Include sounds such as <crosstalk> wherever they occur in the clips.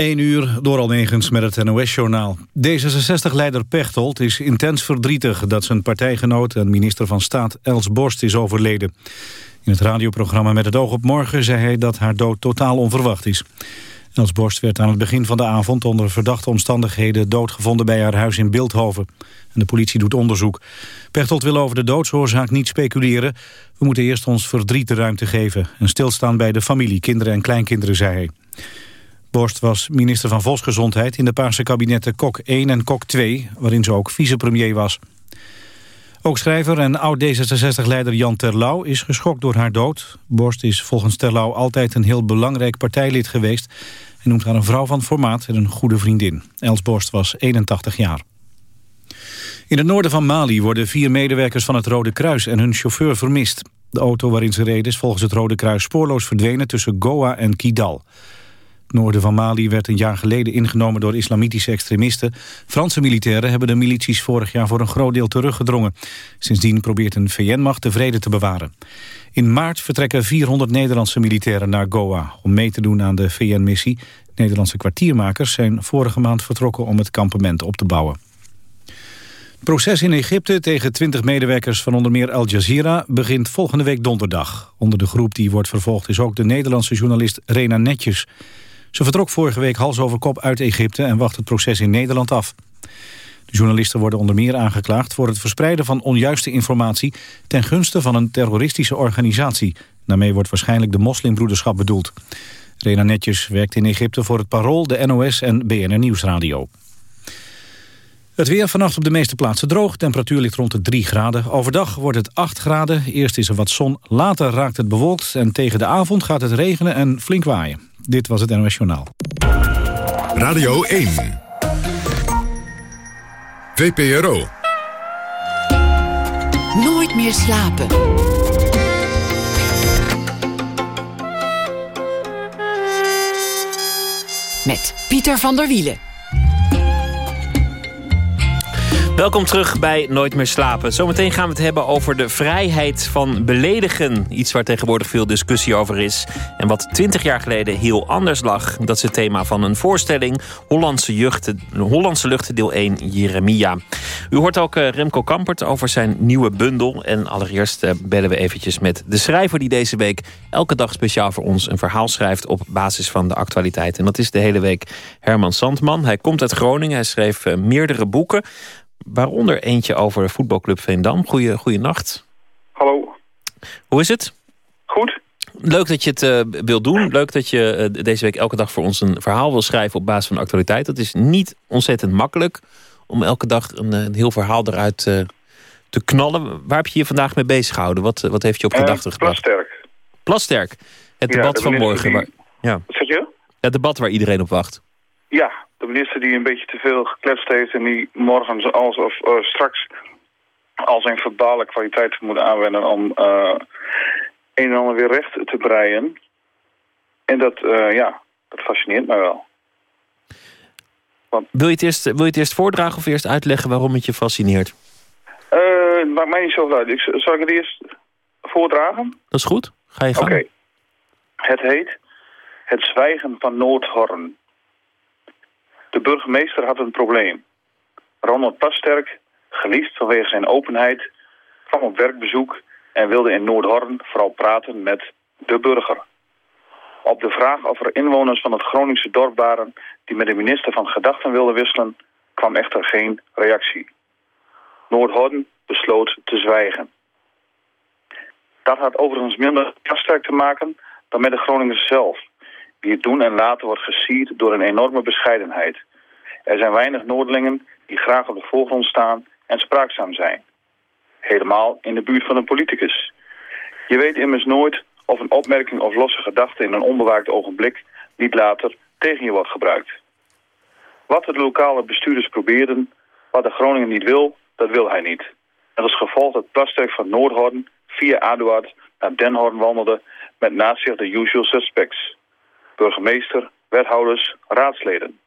1 uur door Almegens met het NOS-journaal. D66-leider Pechtold is intens verdrietig dat zijn partijgenoot en minister van Staat Els Borst is overleden. In het radioprogramma Met het oog op morgen zei hij dat haar dood totaal onverwacht is. Els Borst werd aan het begin van de avond onder verdachte omstandigheden doodgevonden bij haar huis in Beeldhoven. En de politie doet onderzoek. Pechtold wil over de doodsoorzaak niet speculeren. We moeten eerst ons verdriet de ruimte geven en stilstaan bij de familie, kinderen en kleinkinderen, zei hij. Borst was minister van Volksgezondheid in de Paarse kabinetten Kok 1 en Kok 2, waarin ze ook vicepremier was. Ook schrijver en oud-D66-leider Jan Terlouw is geschokt door haar dood. Borst is volgens Terlouw altijd een heel belangrijk partijlid geweest... en noemt haar een vrouw van formaat en een goede vriendin. Els Borst was 81 jaar. In het noorden van Mali worden vier medewerkers van het Rode Kruis en hun chauffeur vermist. De auto waarin ze reden is volgens het Rode Kruis spoorloos verdwenen tussen Goa en Kidal. Het noorden van Mali werd een jaar geleden ingenomen door islamitische extremisten. Franse militairen hebben de milities vorig jaar voor een groot deel teruggedrongen. Sindsdien probeert een VN-macht de vrede te bewaren. In maart vertrekken 400 Nederlandse militairen naar Goa om mee te doen aan de VN-missie. Nederlandse kwartiermakers zijn vorige maand vertrokken om het kampement op te bouwen. Het proces in Egypte tegen 20 medewerkers van onder meer Al Jazeera begint volgende week donderdag. Onder de groep die wordt vervolgd is ook de Nederlandse journalist Rena Netjes. Ze vertrok vorige week hals over kop uit Egypte en wacht het proces in Nederland af. De journalisten worden onder meer aangeklaagd voor het verspreiden van onjuiste informatie ten gunste van een terroristische organisatie. Daarmee wordt waarschijnlijk de moslimbroederschap bedoeld. Rena Netjes werkt in Egypte voor het Parool, de NOS en BNR Nieuwsradio. Het weer vannacht op de meeste plaatsen droog. Temperatuur ligt rond de 3 graden. Overdag wordt het 8 graden. Eerst is er wat zon, later raakt het bewolkt... en tegen de avond gaat het regenen en flink waaien. Dit was het NOS Journaal. Radio 1. VPRO. Nooit meer slapen. Met Pieter van der Wielen. Welkom terug bij Nooit meer slapen. Zometeen gaan we het hebben over de vrijheid van beledigen. Iets waar tegenwoordig veel discussie over is. En wat twintig jaar geleden heel anders lag. Dat is het thema van een voorstelling. Hollandse, Juchten, Hollandse Luchten deel 1 Jeremia. U hoort ook eh, Remco Kampert over zijn nieuwe bundel. En allereerst eh, bellen we eventjes met de schrijver die deze week... elke dag speciaal voor ons een verhaal schrijft op basis van de actualiteit. En dat is de hele week Herman Sandman. Hij komt uit Groningen. Hij schreef eh, meerdere boeken... Waaronder eentje over voetbalclub Veendam. Goeie, goeie nacht. Hallo. Hoe is het? Goed. Leuk dat je het uh, wilt doen. Leuk dat je uh, deze week elke dag voor ons een verhaal wil schrijven op basis van actualiteit. Dat is niet ontzettend makkelijk om elke dag een, een heel verhaal eruit uh, te knallen. Waar heb je je vandaag mee bezig gehouden? Wat, wat heeft je op gedachten gebracht? Plasterk. Plasterk. Het debat van morgen. Waar, ja. Wat zeg je? Het debat waar iedereen op wacht. Ja, de minister die een beetje te veel gekletst heeft... en die morgen zoals of uh, straks al zijn verbale kwaliteiten moet aanwenden... om uh, een en ander weer recht te breien. En dat, uh, ja, dat fascineert mij wel. Want... Wil, je het eerst, wil je het eerst voordragen of eerst uitleggen waarom het je fascineert? het maakt mij niet zo uit. Ik, zal ik het eerst voordragen? Dat is goed. Ga je gang. Oké. Okay. Het heet Het Zwijgen van Noordhorn. De burgemeester had een probleem. Ronald Pasterk, geliefd vanwege zijn openheid, kwam op werkbezoek en wilde in Noordhorn vooral praten met de burger. Op de vraag of er inwoners van het Groningse dorp waren die met de minister van gedachten wilden wisselen, kwam echter geen reactie. Noordhorn besloot te zwijgen. Dat had overigens minder Pasterk te maken dan met de Groningers zelf wie het doen en laten wordt gesierd door een enorme bescheidenheid. Er zijn weinig Noordelingen die graag op de voorgrond staan en spraakzaam zijn. Helemaal in de buurt van een politicus. Je weet immers nooit of een opmerking of losse gedachte in een onbewaakt ogenblik niet later tegen je wordt gebruikt. Wat de lokale bestuurders probeerden, wat de Groningen niet wil, dat wil hij niet. En als gevolg dat Plasterk van Noordhorn via Aduard naar Den wandelde met naast zich de usual suspects burgemeester, wethouders, raadsleden.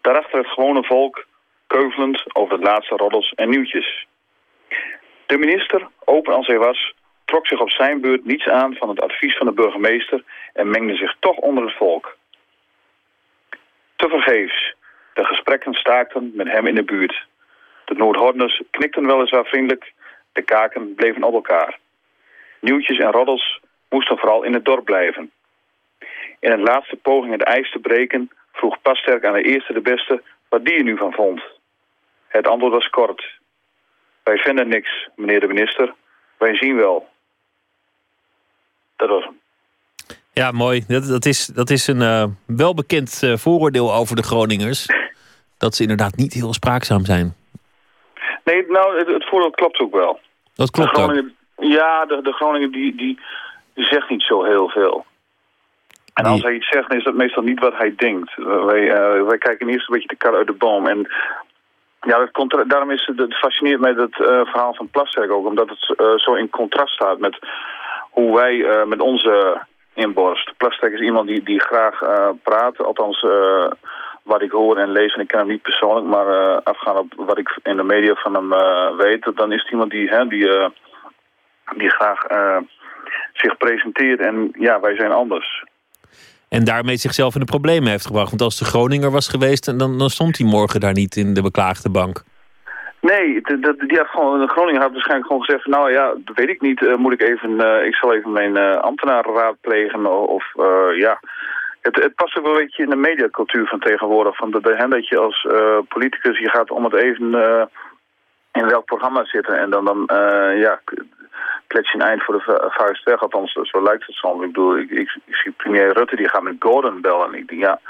Daarachter het gewone volk, keuvelend over de laatste roddels en nieuwtjes. De minister, open als hij was, trok zich op zijn beurt niets aan van het advies van de burgemeester en mengde zich toch onder het volk. Tevergeefs. De gesprekken staakten met hem in de buurt. De Noordhorners knikten weliswaar vriendelijk, de kaken bleven op elkaar. Nieuwtjes en roddels moesten vooral in het dorp blijven. In een laatste poging het ijs te breken vroeg Pasterk aan de eerste de beste wat die er nu van vond. Het antwoord was kort. Wij vinden niks, meneer de minister. Wij zien wel. Dat was hem. Ja, mooi. Dat, dat, is, dat is een uh, welbekend uh, vooroordeel over de Groningers. <laughs> Dat ze inderdaad niet heel spraakzaam zijn. Nee, nou, het, het voordeel klopt ook wel. Dat klopt de Groningen, ook. Ja, de, de Groningen die, die, die zegt niet zo heel veel. En als hij iets zegt, dan is dat meestal niet wat hij denkt. Wij, uh, wij kijken eerst een beetje de kar uit de boom. En ja, dat daarom is het, het fascineert mij dat uh, verhaal van Plasterk ook. Omdat het uh, zo in contrast staat met hoe wij met onze inborst. Plasterk is iemand die, die graag praat. Althans, wat ik hoor en lees, en ik ken hem niet persoonlijk. Maar afgaan op wat ik in de media van hem weet. Dan is het iemand die, hè, die, die graag zich presenteert. En ja, wij zijn anders. En daarmee zichzelf in de problemen heeft gebracht. Want als de Groninger was geweest, dan, dan stond hij morgen daar niet in de beklaagde bank. Nee, de, die had gewoon, Groninger had waarschijnlijk gewoon gezegd... nou ja, dat weet ik niet, uh, moet ik even... Uh, ik zal even mijn uh, ambtenaren raadplegen of ja... Het, het, past ook wel een beetje in de mediacultuur van tegenwoordig. Van dat je als politicus, je gaat om het even in welk programma zitten... en dan, dan ja, klets je een eind voor de vuist weg. Althans, zo lijkt het soms. Ik bedoel, ik, ik, ik, zie premier Rutte, die gaat met Gordon bellen. En ik denk, ja,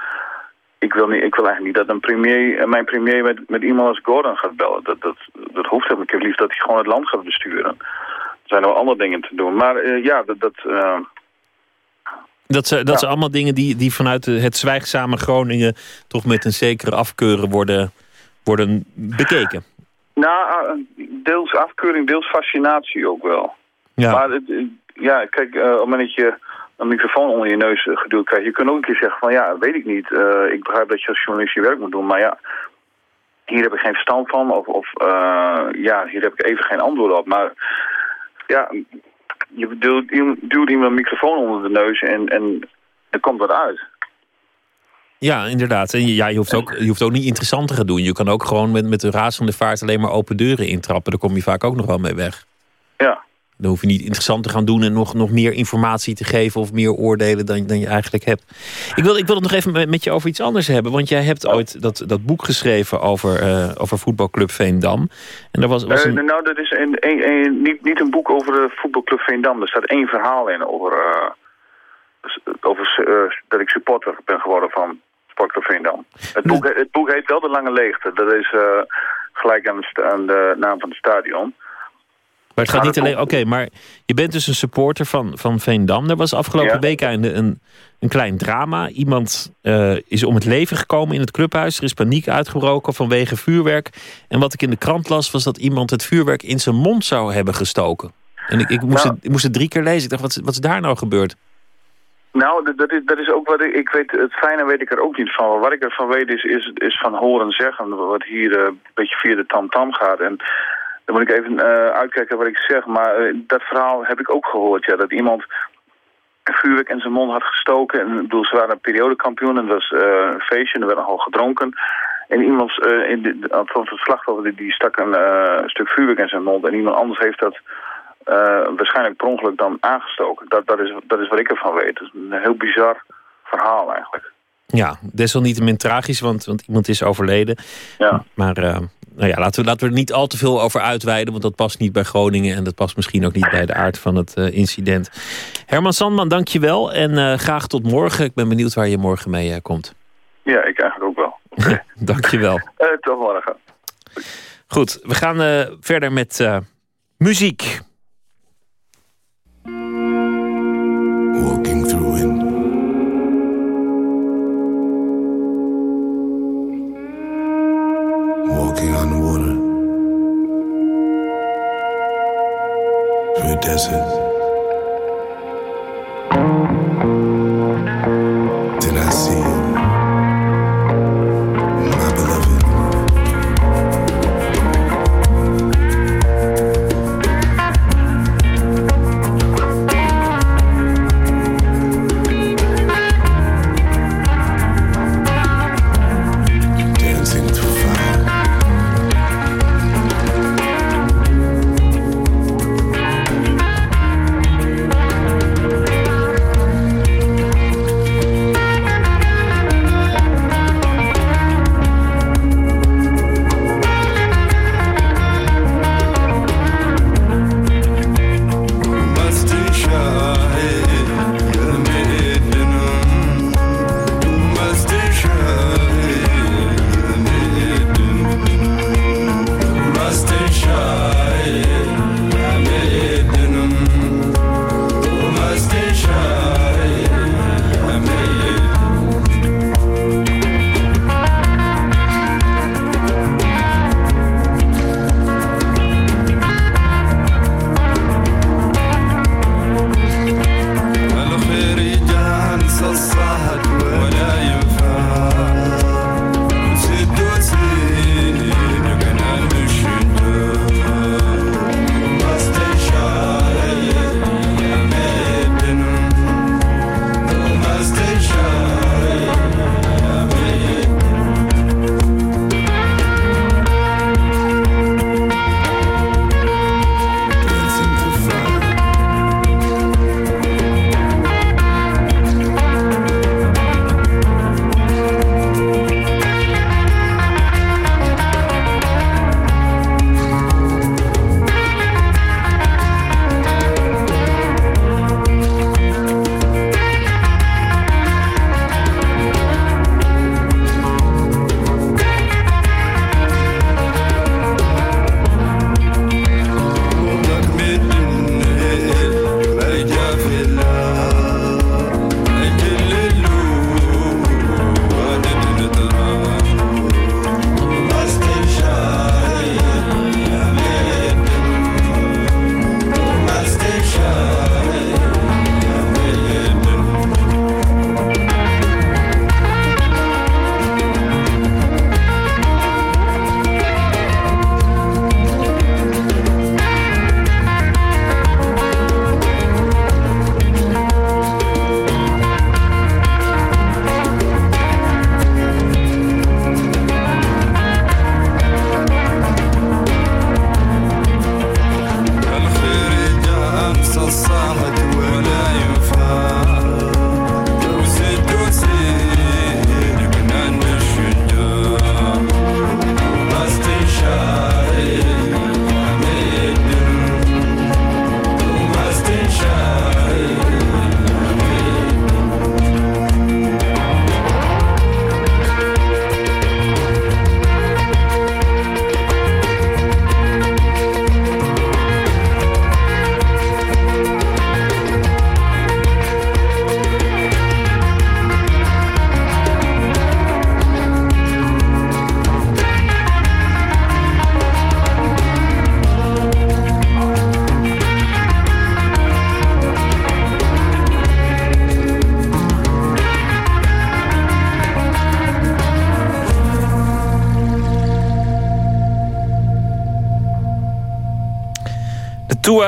ik wil, niet, ik wil eigenlijk niet dat een premier, mijn premier met, met iemand als Gordon gaat bellen. Dat, dat, dat hoeft helemaal. Ik heb liefst dat hij gewoon het land gaat besturen. Er zijn nog andere dingen te doen. Maar uh, ja, dat... dat uh, dat, ze, dat ja. zijn allemaal dingen die, die vanuit het zwijgzame Groningen... toch met een zekere afkeuren worden, worden bekeken. Nou, deels afkeuring, deels fascinatie ook wel. Ja. Maar het, ja, kijk, uh, op het moment dat je een microfoon onder je neus geduwd krijgt... je kunt ook een keer zeggen van, ja, weet ik niet. Uh, ik begrijp dat je als journalist je werk moet doen, maar ja... hier heb ik geen verstand van of, of uh, ja, hier heb ik even geen antwoord op. Maar ja, je duwt, duwt iemand een microfoon onder de neus en, en er komt wat uit. Ja, inderdaad. En ja, je, hoeft ook, je hoeft ook niet interessant te gaan doen. Je kan ook gewoon met, met de razende vaart alleen maar open deuren intrappen. Daar kom je vaak ook nog wel mee weg. Ja. Dan hoef je niet interessant te gaan doen en nog, nog meer informatie te geven... of meer oordelen dan, dan je eigenlijk hebt. Ik wil, ik wil het nog even met je over iets anders hebben. Want jij hebt ooit dat, dat boek geschreven over, uh, over voetbalclub Veendam. En daar was, was een... uh, nou, dat is een, een, een, niet, niet een boek over de voetbalclub Veendam. Er staat één verhaal in over... Uh, over dat ik supporter ben geworden van Sportclub Veendam. Het boek, het boek heet wel De Lange Leegte. Dat is gelijk aan de, aan de, naam van het stadion. Maar het gaat niet alleen... Oké, okay, maar je bent dus een supporter van, van Veendam. Er was afgelopen ja. week een, een, een klein drama. Iemand uh, is om het leven gekomen in het clubhuis. Er is paniek uitgebroken vanwege vuurwerk. En wat ik in de krant las, was dat iemand het vuurwerk in zijn mond zou hebben gestoken. En ik, ik, moest, nou, het, ik moest het drie keer lezen. Ik dacht, wat, wat is daar nou gebeurd? Nou, dat is, dat is ook wat ik, ik weet, het fijne weet ik er ook niet van. Wat ik ervan weet is, is, is van horen zeggen, wat hier uh, een beetje via de tam-tam gaat. En dan moet ik even uh, uitkijken wat ik zeg, maar uh, dat verhaal heb ik ook gehoord, ja, dat iemand vuurwerk in zijn mond had gestoken. En, bedoel, ze waren een periodekampioen en dat was een feestje en er werd nogal gedronken. En iemand, in de, althans het slachtoffer, die, die stak een stuk vuurwerk in zijn mond en iemand anders heeft dat... Waarschijnlijk per ongeluk dan aangestoken. Dat, dat, is, dat is wat ik ervan weet. Het is een heel bizar verhaal eigenlijk. Ja, desalniettemin tragisch, want, want iemand is overleden. Ja. Maar uh, nou ja, laten, we, laten we er niet al te veel over uitweiden... want dat past niet bij Groningen... en dat past misschien ook niet bij de aard van het uh, incident. Herman Sandman, dank je wel. En graag tot morgen. Ik ben benieuwd waar je morgen mee komt. Ja, ik eigenlijk ook wel. <laughs> Dank je wel. tot morgen. Goed, we gaan verder met muziek.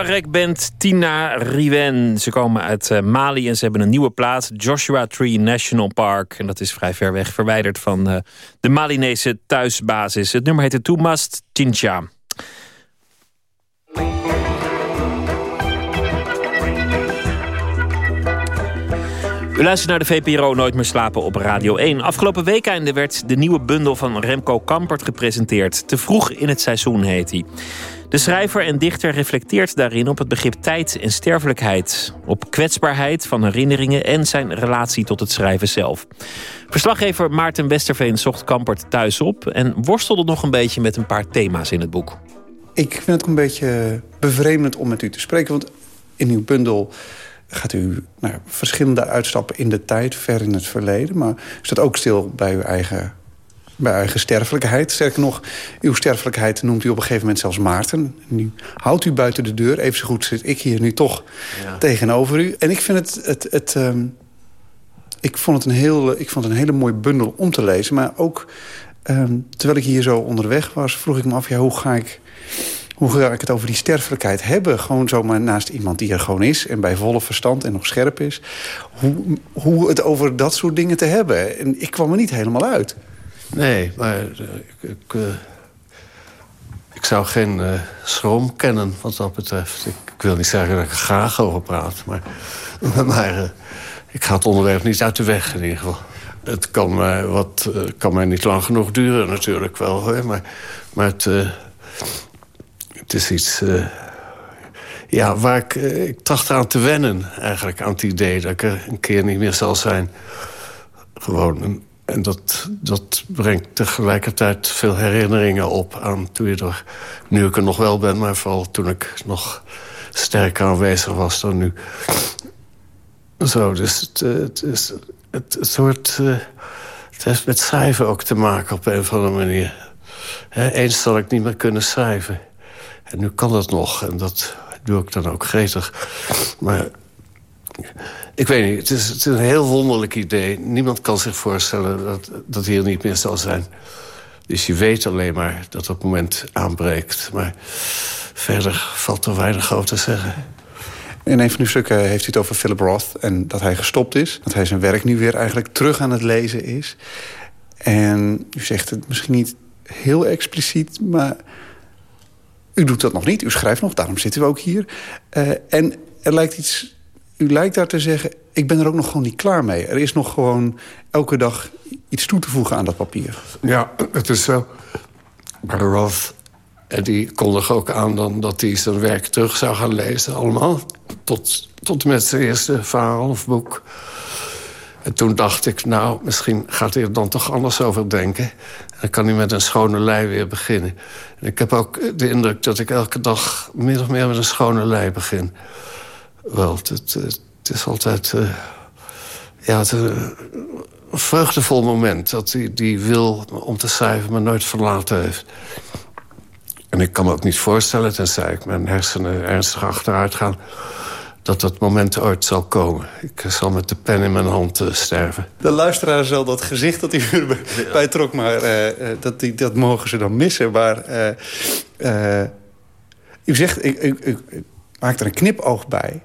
Touareg-band Tina Riwen. Ze komen uit uh, Mali en ze hebben een nieuwe plaats. Joshua Tree National Park. En dat is vrij ver weg, verwijderd van uh, de Malinese thuisbasis. Het nummer heet Toemast Tincha. U luistert naar de VPRO Nooit meer slapen op Radio 1. Afgelopen weekende werd de nieuwe bundel van Remco Kampert gepresenteerd. Te vroeg in het seizoen heet hij. De schrijver en dichter reflecteert daarin op het begrip tijd en sterfelijkheid. Op kwetsbaarheid van herinneringen en zijn relatie tot het schrijven zelf. Verslaggever Maarten Westerveen zocht Kampert thuis op... en worstelde nog een beetje met een paar thema's in het boek. Ik vind het een beetje bevreemdend om met u te spreken. Want in uw bundel gaat u nou, verschillende uitstappen in de tijd, ver in het verleden. Maar staat ook stil bij uw eigen, bij eigen sterfelijkheid. Sterker nog, uw sterfelijkheid noemt u op een gegeven moment zelfs Maarten. Nu houdt u buiten de deur. Even zo goed zit ik hier nu toch tegenover u. En ik vind het... het, het um, ik, vond het een heel, ik vond het een hele mooie bundel om te lezen. Maar ook um, terwijl ik hier zo onderweg was, vroeg ik me af... Ja, hoe ga ik hoe ga ik het over die sterfelijkheid hebben? Gewoon zomaar naast iemand die er gewoon is... en bij volle verstand en nog scherp is. Hoe, hoe het over dat soort dingen te hebben. En ik kwam er niet helemaal uit. Nee, maar uh, ik, ik, uh, ik, zou geen uh, schroom kennen wat dat betreft. Ik, wil niet zeggen dat ik er graag over praat. Maar, <laughs> maar ik ga het onderwerp niet uit de weg in ieder geval. Het kan, mij, wat, kan mij niet lang genoeg duren natuurlijk wel. Maar, maar het het is iets... Ja, waar ik, ik tracht aan te wennen, eigenlijk, aan het idee... dat ik er een keer niet meer zal zijn. Gewoon. En, en dat, dat brengt tegelijkertijd veel herinneringen op aan toen je er... nu ik er nog wel ben, maar vooral toen ik nog sterker aanwezig was dan nu. Zo, dus het, het, is, het, het soort... het heeft met schrijven ook te maken op een of andere manier. Eens zal ik niet meer kunnen schrijven. En nu kan dat nog. En dat doe ik dan ook gretig. Maar ik weet niet, het is, het een heel wonderlijk idee. Niemand kan zich voorstellen dat, dat hier niet meer zal zijn. Dus je weet alleen maar dat dat moment aanbreekt. Maar verder valt er weinig over te zeggen. In een van uw stukken heeft u het over Philip Roth... en dat hij gestopt is. Dat hij zijn werk nu weer eigenlijk terug aan het lezen is. En u zegt het misschien niet heel expliciet... maar u doet dat nog niet, u schrijft nog, daarom zitten we ook hier. Uh, en er lijkt iets, u lijkt daar te zeggen... ik ben er ook nog gewoon niet klaar mee. Er is nog gewoon elke dag iets toe te voegen aan dat papier. Ja, het is zo. Maar Roth en die kondigde ook aan dan dat hij zijn werk terug zou gaan lezen. Allemaal. Tot, tot met zijn eerste verhaal of boek. En toen dacht ik, nou, misschien gaat hij er dan toch anders over denken. En dan kan hij met een schone lei weer beginnen. En ik heb ook de indruk dat ik elke dag meer of meer met een schone lei begin. Wel, het, is altijd... Uh, ja, het, een vreugdevol moment dat hij die wil om te schrijven... maar nooit verlaten heeft. En ik kan me ook niet voorstellen, tenzij ik mijn hersenen ernstig achteruit gaan dat dat moment ooit zal komen. Ik zal met de pen in mijn hand uh, sterven. De luisteraar zal dat gezicht dat hij <laughs> bij trok... maar uh, dat, die, dat mogen ze dan missen. Maar u zegt, ik, ik, ik, maak er een knipoog bij...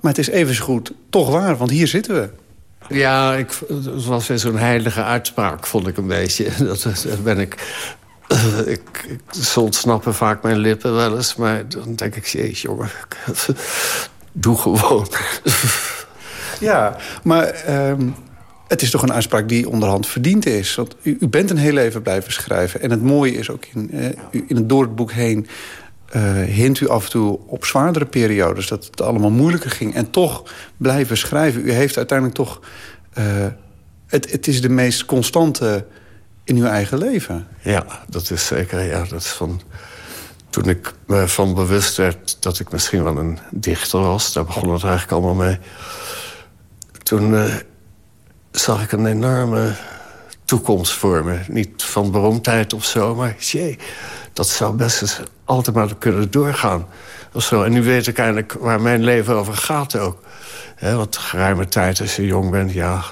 maar het is even goed toch waar, want hier zitten we. Ja, ik, het was weer zo'n heilige uitspraak, vond ik een beetje. <laughs> Dat, dat ben ik... ik, ik, ze ontsnappen vaak mijn lippen wel eens, maar dan denk ik, jeetje jongen <laughs> doe gewoon. <laughs> ja, maar um, het is toch een uitspraak die onderhand verdiend is. Want u, u, bent een heel leven blijven schrijven. En het mooie is ook in, uh, in het, door het boek heen... Uh, hint u af en toe op zwaardere periodes... dat het allemaal moeilijker ging. En toch blijven schrijven. U heeft uiteindelijk toch... Uh, het, het is de meest constante in uw eigen leven. Ja, dat is zeker. Ja, dat is van toen ik me van bewust werd dat ik misschien wel een dichter was... daar begon het eigenlijk allemaal mee... toen uh, zag ik een enorme toekomst voor me. Niet van beroemdheid of zo, maar jee, dat zou best eens altijd maar kunnen doorgaan. En nu weet ik eigenlijk waar mijn leven over gaat ook. He, want geruime tijd als je jong bent, ja...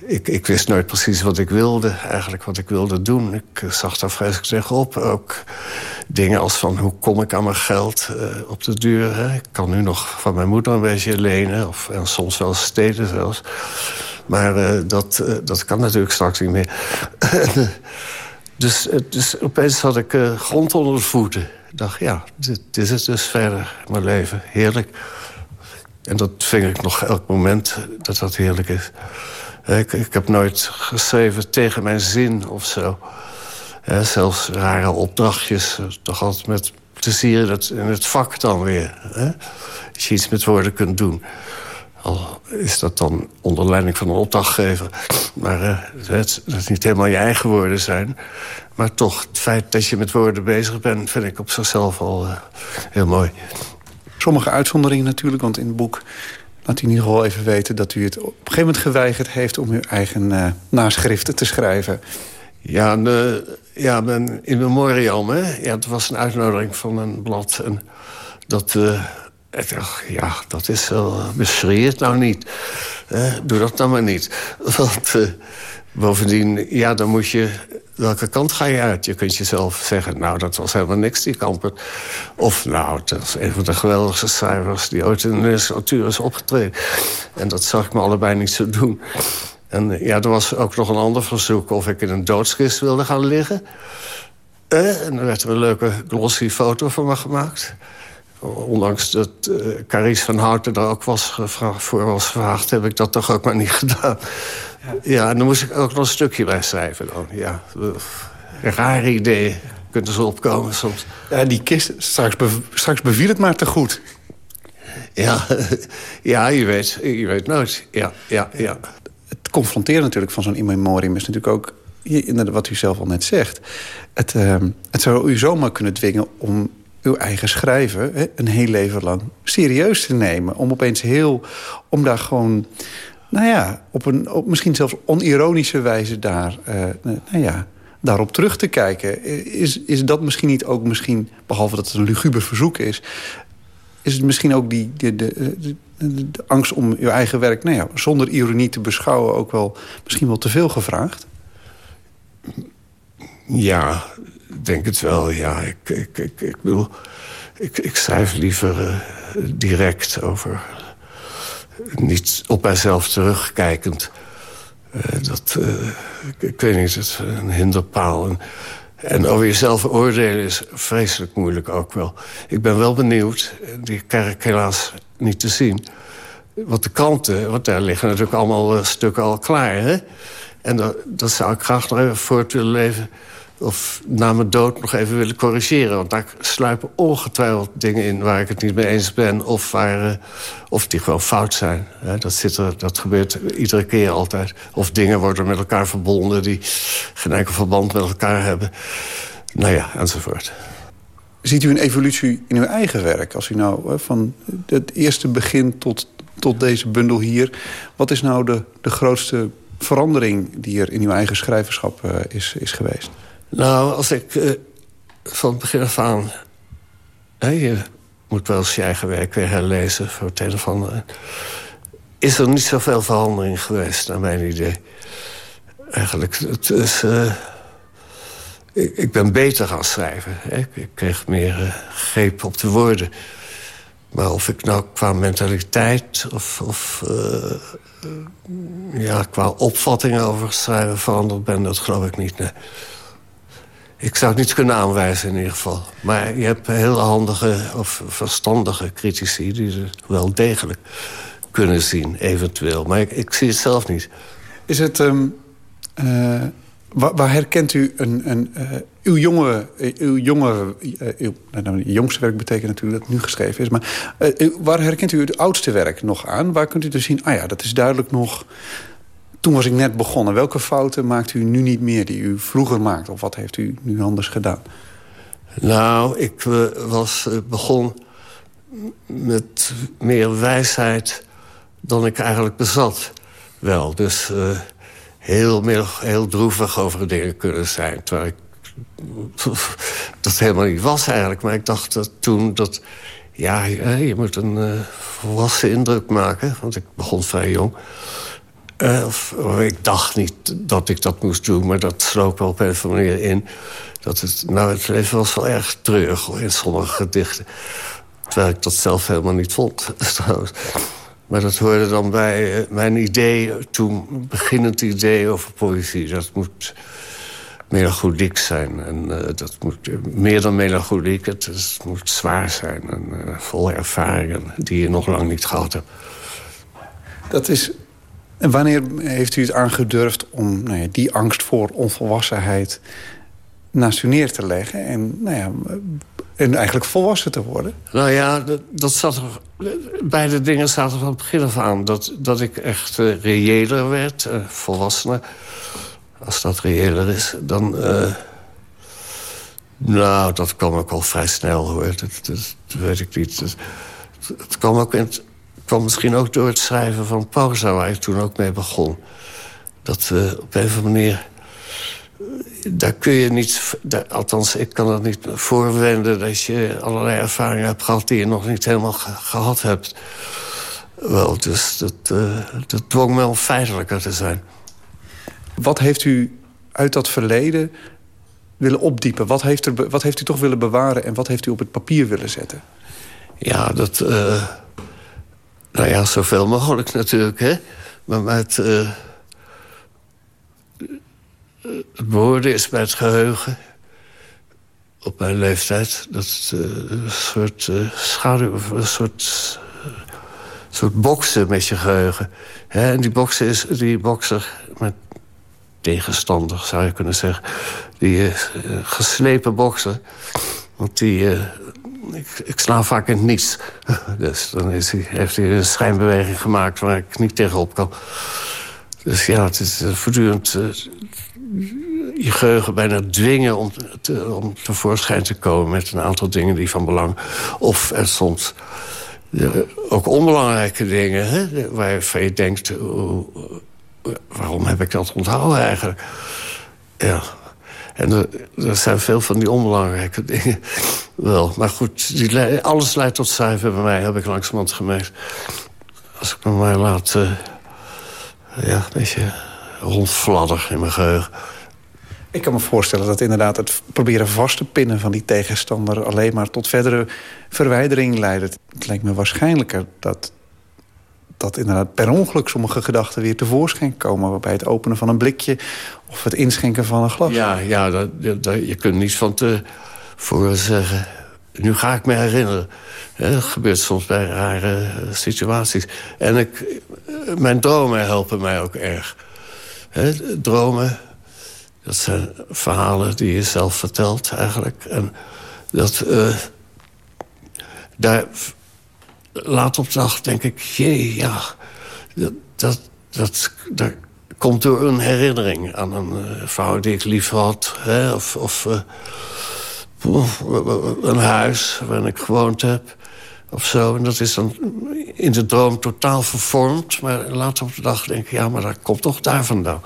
Ik, ik, wist nooit precies wat ik wilde, eigenlijk wat ik wilde doen. Ik zag daar vreselijk tegenop. Ook dingen als van hoe kom ik aan mijn geld uh, op de duur. Hè? Ik kan nu nog van mijn moeder een beetje lenen. Of, en soms wel steden zelfs. Maar uh, dat, dat kan natuurlijk straks niet meer. <laughs> dus, dus opeens had ik grond onder de voeten. Ik dacht, ja, dit, is dus verder, mijn leven. Heerlijk. En dat vind ik nog elk moment dat dat heerlijk is. Ik, ik heb nooit geschreven tegen mijn zin of zo. zelfs rare opdrachtjes. Toch altijd met plezier het, in het vak dan weer. Hè? Als je iets met woorden kunt doen. Al is dat dan onder leiding van een opdrachtgever. Maar uh, het, het niet helemaal je eigen woorden zijn. Maar toch, het feit dat je met woorden bezig bent... vind ik op zichzelf al uh, heel mooi. Sommige uitzonderingen natuurlijk, want in het boek laat u in ieder geval even weten... dat u het op een gegeven moment geweigerd heeft om uw eigen uh, naschriften te schrijven. Ja, de, ja in memoriam, hè. Ja, het was een uitnodiging van een blad. En dat, uh, ik dacht, ja, dat is wel... Beschreeuw het nou niet. Doe dat nou maar niet. <laughs> Want uh, bovendien, ja, dan moet je welke kant ga je uit? Je kunt jezelf zeggen, nou, dat was helemaal niks, die kamper. Of, nou, dat is een van de geweldigste schrijvers... die ooit in de literatuur is opgetreden. En dat zag ik me allebei niet zo doen. En ja, er was ook nog een ander verzoek... of ik in een doodskist wilde gaan liggen. Eh, en er werd er een leuke glossy foto van me gemaakt. Ondanks dat uh, Carice van Houten er ook was gevraagd, voor was gevraagd... heb ik dat toch ook maar niet <laughs> gedaan. Ja, en dan moest ik ook nog een stukje bij schrijven dan. Ja, rare ideeën kunnen ze opkomen soms. Ja, die kist, straks, straks beviel het maar te goed. Ja, <laughs> ja je, weet, je weet nooit. Ja, ja, ja. Het confronteren natuurlijk van zo'n immemorium is natuurlijk ook... wat u zelf al net zegt. Het, uh, het zou u zomaar kunnen dwingen om uw eigen schrijven... Hè, een heel leven lang serieus te nemen. Om opeens heel... om daar gewoon nou ja, op een op misschien zelfs onironische wijze daar, uh, nou ja, daarop terug te kijken. Is, is dat misschien niet ook misschien, behalve dat het een luguber verzoek is... is het misschien ook die, de, de, de, de angst om je eigen werk... Nou ja, zonder ironie te beschouwen ook wel misschien wel te veel gevraagd? Ja, denk het wel, ja. Ik, ik, ik, ik bedoel, ik, ik schrijf liever uh, direct over niet op mijzelf terugkijkend. Uh, dat, uh, ik, weet niet, is een hinderpaal. En, over jezelf oordelen is vreselijk moeilijk ook wel. Ik ben wel benieuwd, die ik helaas niet te zien... wat de kanten, want daar liggen natuurlijk allemaal stukken al klaar. Hè? En dat, dat zou ik graag nog even voort willen leven of na mijn dood nog even willen corrigeren. Want daar sluipen ongetwijfeld dingen in waar ik het niet mee eens ben... of, waar, uh, of die gewoon fout zijn. dat, zit er, dat gebeurt iedere keer altijd. Of dingen worden met elkaar verbonden... die geen enkel verband met elkaar hebben. Nou ja, enzovoort. Ziet u een evolutie in uw eigen werk? Als u nou van het eerste begin tot, tot deze bundel hier... wat is nou de, de grootste verandering die er in uw eigen schrijverschap uh, is, is geweest? Nou, als ik uh, van het begin af aan... Hè, je moet wel eens je eigen werk weer herlezen voor het een of is er niet zoveel verandering geweest, naar mijn idee. Eigenlijk. Uh, ik, ik, ben beter gaan schrijven. Hè. Ik kreeg meer uh, greep op de woorden. Maar of ik nou qua mentaliteit of, of ja, qua opvatting over schrijven veranderd ben... dat geloof ik niet, nee. Ik zou het niet kunnen aanwijzen in ieder geval. Maar je hebt hele handige of verstandige critici... die ze wel degelijk kunnen zien, eventueel. Maar ik, zie het zelf niet. Is het... Um, waar, herkent u een, een, uw jongere... Uw jongere uh, uw, nou, jongste werk betekent natuurlijk dat het nu geschreven is. Maar waar herkent u het oudste werk nog aan? Waar kunt u dus zien... ah ja, dat is duidelijk nog toen was ik net begonnen. Welke fouten maakt u nu niet meer die u vroeger maakte? Of wat heeft u nu anders gedaan? Nou, ik uh, was uh, begon met meer wijsheid dan ik eigenlijk bezat. Wel, dus uh, heel, heel droevig over dingen kunnen zijn. Terwijl ik dat helemaal niet was eigenlijk. Maar ik dacht dat toen dat... Ja, je moet een volwassen indruk maken. Want ik begon vrij jong. Eh, ik dacht niet dat ik dat moest doen, maar dat sloop wel op een of andere manier in. Dat het, nou, het leven was wel erg treurig in sommige gedichten. Terwijl ik dat zelf helemaal niet vond, <laughs> trouwens. Maar dat hoorde dan bij eh, mijn idee, toen beginnend idee over poëzie. Dat moet melancholiek zijn. En uh, dat moet meer dan melancholiek, het, het moet zwaar zijn. En vol ervaringen die je nog lang niet gehad hebt. Dat is... Wanneer heeft u het aangedurfd om nou ja, die angst voor onvolwassenheid naast u neer te leggen... en, nou ja, en eigenlijk volwassen te worden? Nou ja, dat, dat zat er, beide dingen zaten van het begin af aan. Dat, dat ik echt uh, reëler werd, uh, volwassener. Als dat reëler is, dan... Uh, nou, dat kwam ook al vrij snel, hoor. Dat, dat, dat weet ik niet. Dat, het kwam, ook in het, kwam misschien ook door het schrijven van Pauza... waar ik toen ook mee begon. Dat we op een of andere manier daar kun je niet... Daar, althans, ik kan het niet voorwenden... dat je allerlei ervaringen hebt gehad... die je nog niet helemaal ge gehad hebt. Wel, dus dat, uh, dat dwong me om feitelijker te zijn. Wat heeft u uit dat verleden willen opdiepen? Wat heeft, er, wat heeft u toch willen bewaren... en wat heeft u op het papier willen zetten? Ja, dat... Uh, nou ja, zoveel mogelijk natuurlijk, hè. Maar met... Het behoorde is bij het geheugen op mijn leeftijd. Dat uh, een soort uh, schaduw, een soort, soort boksen met je geheugen. En die boksen is die bokser met tegenstander, zou je kunnen zeggen. Die geslepen bokser. Want die... Ik, ik, sla vaak in het niets. <laughs> dus dan is hij, heeft hij een schijnbeweging gemaakt waar ik niet tegenop kan. Dus ja, het is voortdurend je geheugen bijna dwingen om, te, om tevoorschijn te komen... met een aantal dingen die van belang... of soms ook onbelangrijke dingen... Hè, waarvan je denkt, waarom heb ik dat onthouden eigenlijk? Ja, en er, zijn veel van die onbelangrijke dingen <laughs> wel. Maar goed, die, alles leidt tot cijfer bij mij, heb ik langzamerhand gemerkt. Als ik me maar laat... Uh, ja, een beetje rondfladder in mijn geheugen. Ik kan me voorstellen dat inderdaad het proberen vast te pinnen van die tegenstander... alleen maar tot verdere verwijdering leidt. Het lijkt me waarschijnlijker dat, dat inderdaad per ongeluk sommige gedachten weer tevoorschijn komen... bij het openen van een blikje of het inschenken van een glas. Ja, ja dat, dat, je kunt niets van tevoren zeggen. Nu ga ik me herinneren. Dat gebeurt soms bij rare situaties. En ik, mijn dromen helpen mij ook erg. Dromen, dat zijn verhalen die je zelf vertelt eigenlijk. En dat, uh, daar laat op dag denk ik, jee, ja, dat, dat, dat, komt door een herinnering aan een uh, vrouw die ik lief had. Hè, of, of uh, een huis waarin ik gewoond heb of zo. En dat is dan in de droom totaal vervormd. Maar later op de dag denk ik, ja, maar dat komt toch daar vandaan.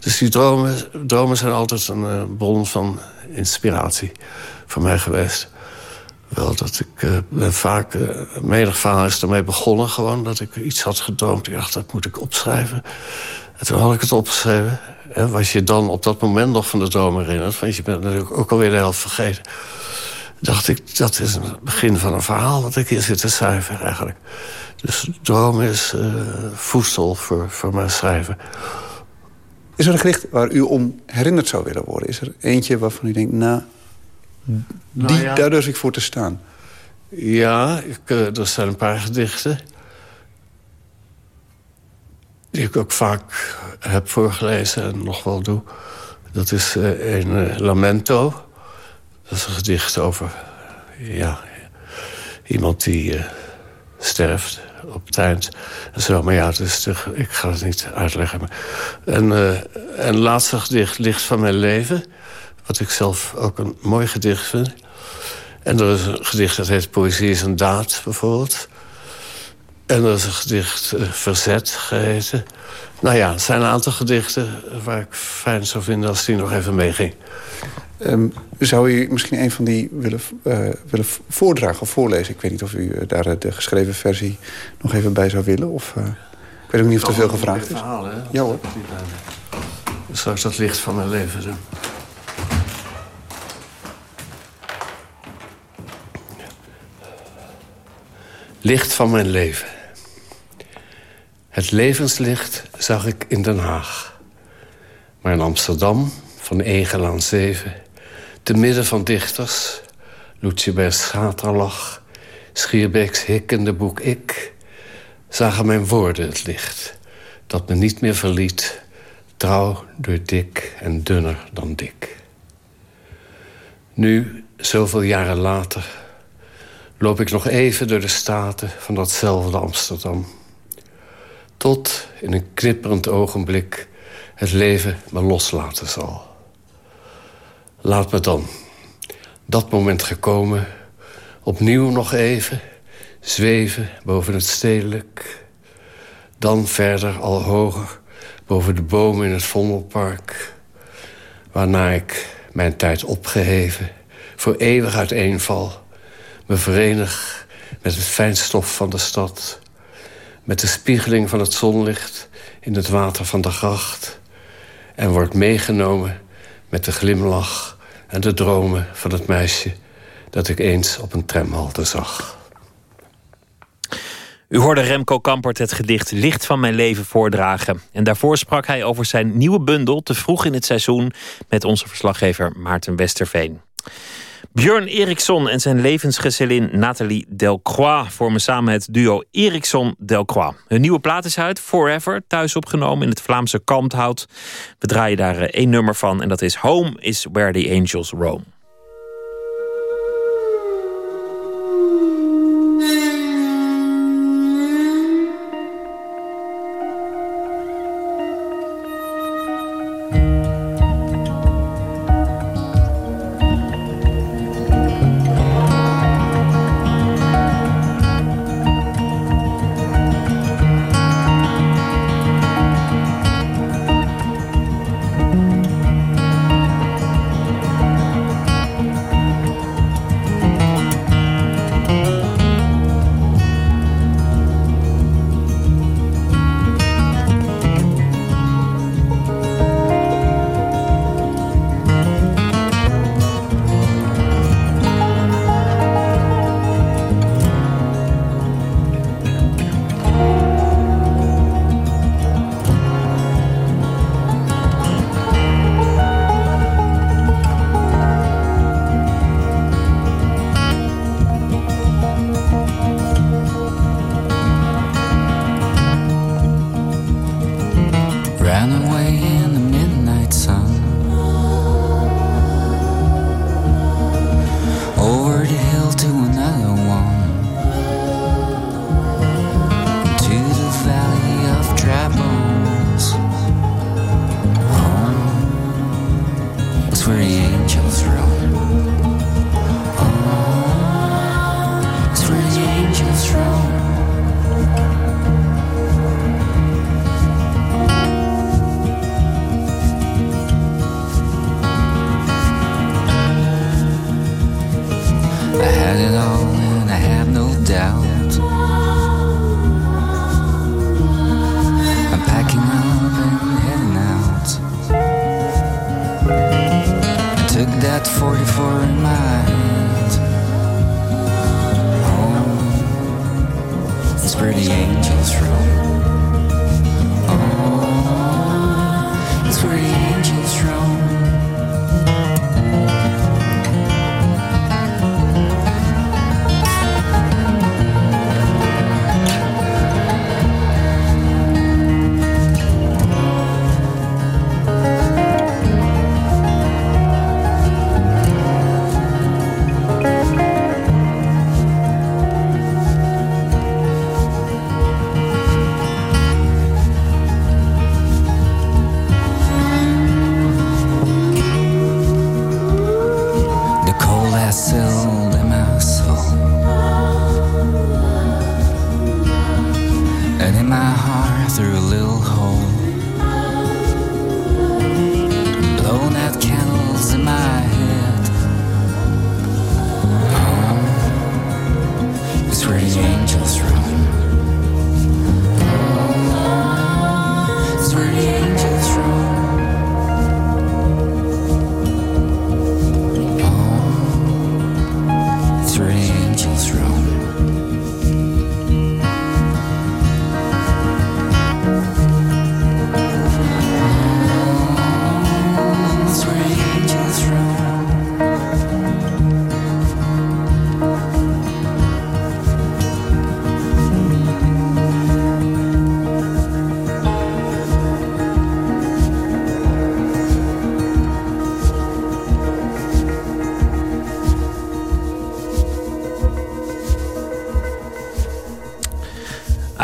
Dus die dromen, dromen zijn altijd een uh, bron van inspiratie voor mij geweest. Wel dat ik uh, ben vaak, uh, menig is ermee begonnen gewoon... dat ik iets had gedroomd. Ik dacht, dat moet ik opschrijven. En toen had ik het opgeschreven. En was je dan op dat moment nog van de droom herinnert... want je bent natuurlijk ook alweer de helft vergeten dacht ik, dat is het begin van een verhaal... wat ik hier zit te schrijven eigenlijk. Dus droom is uh, voedsel voor, voor mijn schrijven. Is er een gedicht waar u om herinnerd zou willen worden? Is er eentje waarvan u denkt, nou, die, nou ja. daar durf ik voor te staan? Ja, ik, uh, er zijn een paar gedichten... die ik ook vaak heb voorgelezen en nog wel doe. Dat is uh, een Lamento... Dat is een gedicht over ja, iemand die uh, sterft op het eind. En zo, maar ja, te, ik ga het niet uitleggen. Maar. En, uh, en laatste gedicht, Licht van mijn leven. Wat ik zelf ook een mooi gedicht vind. En er is een gedicht dat heet Poëzie is een daad, bijvoorbeeld. En er is een gedicht uh, Verzet geheten. Nou ja, het zijn een aantal gedichten waar ik fijn zou vinden als die nog even meeging. Um, zou u misschien een van die willen, uh, willen voordragen of voorlezen? Ik weet niet of u uh, daar de geschreven versie nog even bij zou willen. Of, uh... weet ook niet of er veel gevraagd is. Verhaal, hè? Ja hoor. Straks dat licht van mijn leven doen. Licht van mijn leven. Het levenslicht zag ik in Den Haag. Maar in Amsterdam, van Egel aan Zeven... te midden van dichters... Lucibert Schaterlach, Schierbeeks hikkende boek Ik... zagen mijn woorden het licht... dat me niet meer verliet... trouw door dik en dunner dan dik. Nu, zoveel jaren later... loop ik nog even door de straten van datzelfde Amsterdam... tot in een knipperend ogenblik het leven me loslaten zal. Laat me dan, dat moment gekomen, opnieuw nog even zweven boven het stedelijk. Dan verder al hoger boven de bomen in het Vondelpark. Waarna ik mijn tijd opgeheven voor eeuwig uiteenval. Me verenig met het fijnstof van de stad. Met de spiegeling van het zonlicht in het water van de gracht en wordt meegenomen met de glimlach en de dromen van het meisje... dat ik eens op een tramhalte zag. U hoorde Remco Kampert het gedicht Licht van mijn leven voordragen. En daarvoor sprak hij over zijn nieuwe bundel te vroeg in het seizoen... met onze verslaggever Maarten Westerveen. Björn Eriksson en zijn levensgezellin Nathalie Delcroix vormen samen het duo Eriksson Delcroix. Hun nieuwe plaat is uit, Forever, thuis opgenomen in het Vlaamse Kalmthout. We draaien daar eh, één nummer van en dat is Home is Where the Angels Roam.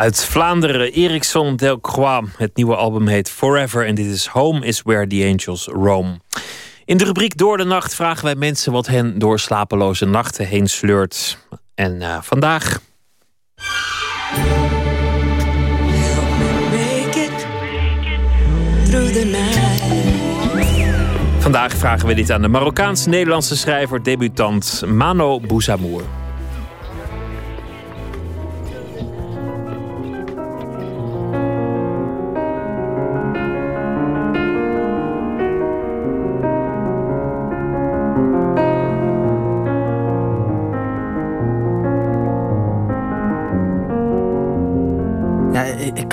Uit Vlaanderen, Ericsson Delcroix. Het nieuwe album heet Forever en dit is Home is Where the Angels Roam. In de rubriek Door de Nacht vragen wij mensen wat hen door slapeloze nachten heen sleurt. En uh, vandaag... Vandaag vragen we dit aan de Marokkaans-Nederlandse schrijver, debutant Mano Bouzamour.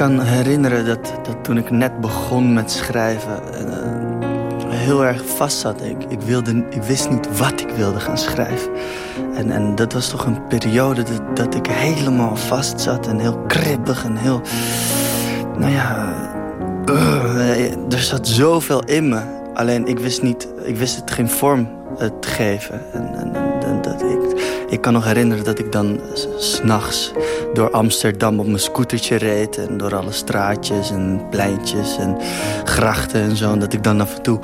Kan herinneren dat, dat toen ik net begon met schrijven... Uh, heel erg vast zat. Ik, ik, wilde, ik wist niet wat ik wilde gaan schrijven. En, en dat was toch een periode dat, dat ik helemaal vast zat. En heel kribbig en heel... Nou ja... Uh, er zat zoveel in me. Alleen ik wist, niet, ik wist het geen vorm te geven. En, ik, kan nog herinneren dat ik dan s'nachts door Amsterdam op mijn scootertje reed. En door alle straatjes en pleintjes en grachten en zo. En dat ik dan af en toe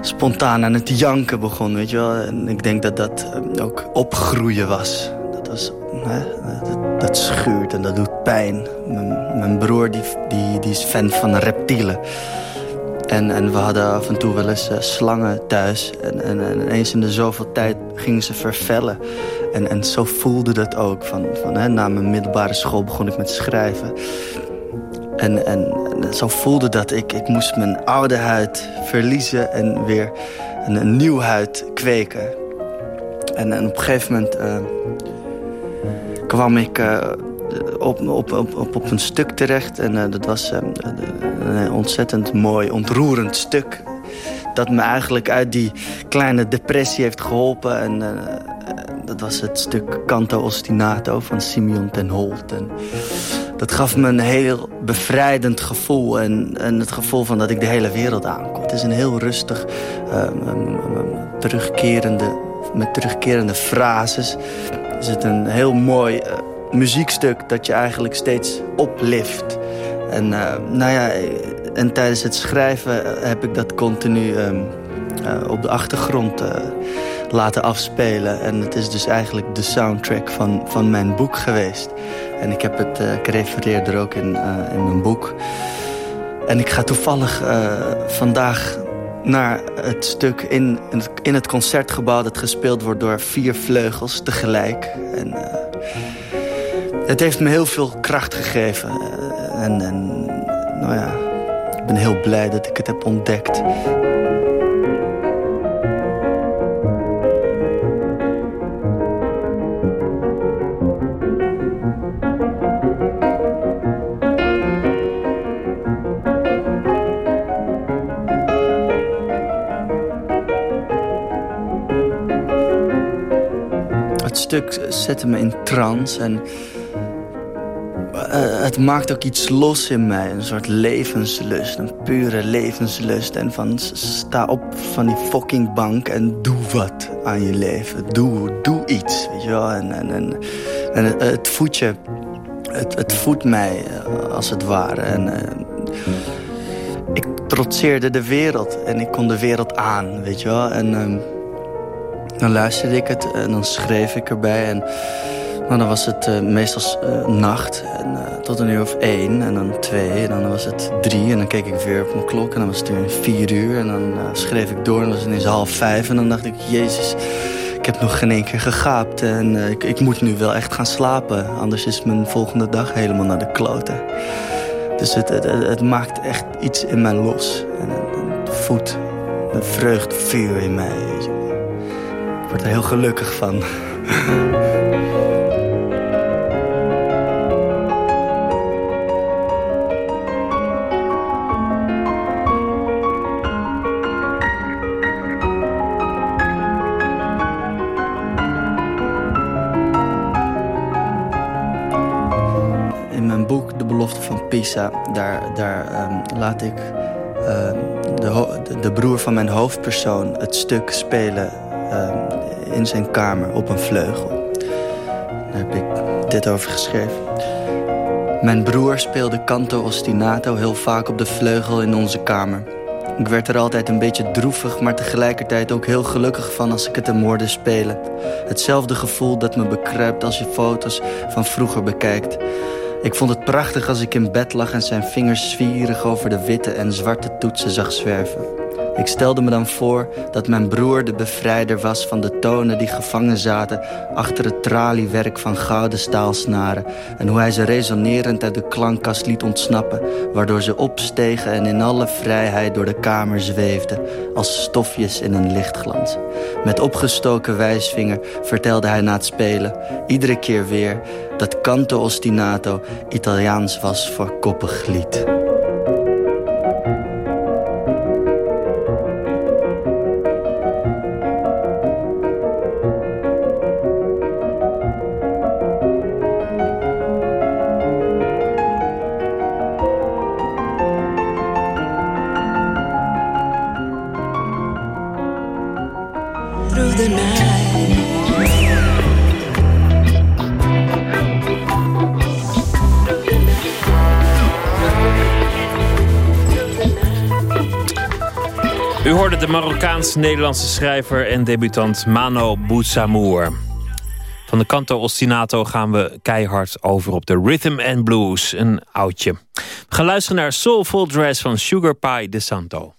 spontaan aan het janken begon, weet je wel. En ik denk dat dat eh, ook opgroeien was. Dat hè, dat schuurt en dat doet pijn. Mijn, mijn broer die, die, die is fan van reptielen. En, we hadden af en toe wel eens uh, slangen thuis. En, en, en, eens in de zoveel tijd gingen ze vervellen. En, en zo voelde dat ook. Van, van, hè, na mijn middelbare school begon ik met schrijven. En, en, zo voelde dat. Ik, ik moest mijn oude huid verliezen en weer een, een nieuw huid kweken. En, en op een gegeven moment uh, kwam ik... Uh, op, op, op, op, een stuk terecht. En uh, dat was uh, een ontzettend mooi, ontroerend stuk. Dat me eigenlijk uit die kleine depressie heeft geholpen. En uh, dat was het stuk Canto Ostinato van Simeon ten Holt. En dat gaf me een heel bevrijdend gevoel. En, en het gevoel van dat ik de hele wereld aankom. Het is een heel rustig, terugkerende, met terugkerende frases. Is het een heel mooi muziekstuk dat je eigenlijk steeds oplift. En, uh, nou ja, en tijdens het schrijven heb ik dat continu um, uh, op de achtergrond laten afspelen. En het is dus eigenlijk de soundtrack van, van mijn boek geweest. En ik heb het, ik refereer er ook in, in mijn boek. En ik ga toevallig vandaag naar het stuk in, in het concertgebouw... dat gespeeld wordt door vier vleugels tegelijk. En het heeft me heel veel kracht gegeven. En, en nou ja, ik ben heel blij dat ik het heb ontdekt. Het stuk zette me in trance en uh, het maakt ook iets los in mij. Een soort levenslust. Een pure levenslust. En van sta op van die fucking bank en doe wat aan je leven. Doe, doe iets. Weet je wel? En, en, en, het, het voedt je. Het, het voedt mij uh, als het ware. En, uh, ik trotseerde de wereld. En ik kon de wereld aan. Weet je wel? En ehm, dan luisterde ik het. En dan schreef ik erbij. En nou, dan was het uh, meestal uh, nacht. En, uh, tot een uur of één. En dan twee. En dan was het drie. En dan keek ik weer op mijn klok. En dan was het weer vier uur. En dan schreef ik door. En dan was het ineens half vijf. En dan dacht ik, jezus, ik heb nog geen één keer gegaapt. En ik, ik, moet nu wel echt gaan slapen. Anders is mijn volgende dag helemaal naar de kloten. Dus het, het, maakt echt iets in mij los. En het voedt een vreugdevuur in mij. Ik word er heel gelukkig van. <laughs> Daar, daar um, laat ik uh, de, de, broer van mijn hoofdpersoon het stuk spelen um, in zijn kamer op een vleugel. Daar heb ik dit over geschreven. Mijn broer speelde canto ostinato heel vaak op de vleugel in onze kamer. Ik werd er altijd een beetje droevig, maar tegelijkertijd ook heel gelukkig van als ik het hem hoorde spelen. Hetzelfde gevoel dat me bekruipt als je foto's van vroeger bekijkt. Ik vond het prachtig als ik in bed lag en zijn vingers zwierig over de witte en zwarte toetsen zag zwerven. Ik stelde me dan voor dat mijn broer de bevrijder was van de tonen die gevangen zaten achter het traliewerk van gouden staalsnaren en hoe hij ze resonerend uit de klankkast liet ontsnappen, waardoor ze opstegen en in alle vrijheid door de kamer zweefden als stofjes in een lichtglans. Met opgestoken wijsvinger vertelde hij na het spelen, iedere keer weer, dat canto ostinato Italiaans was voor koppig lied. Marokkaans-Nederlandse schrijver en debutant Mano Boutsamour. Van de canto ostinato gaan we keihard over op de rhythm and blues, een oudje. We gaan luisteren naar Soulful Dress van Sugar Pie de Santo.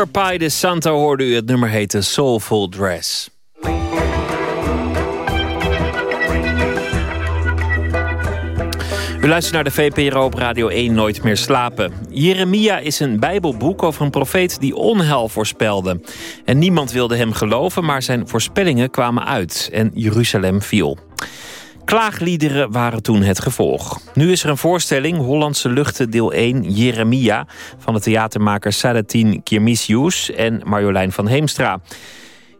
Sugar Pie de Santo hoorde u. Het nummer heette Soulful Dress. U luistert naar de VPRO op Radio 1 Nooit meer slapen. Jeremia is een bijbelboek over een profeet die onheil voorspelde. En niemand wilde hem geloven, maar zijn voorspellingen kwamen uit. En Jeruzalem viel. Klaagliederen waren toen het gevolg. Nu is er een voorstelling, Hollandse Luchten deel 1, Jeremia... van de theatermaker Sadatin Kirmisius en Marjolein van Heemstra.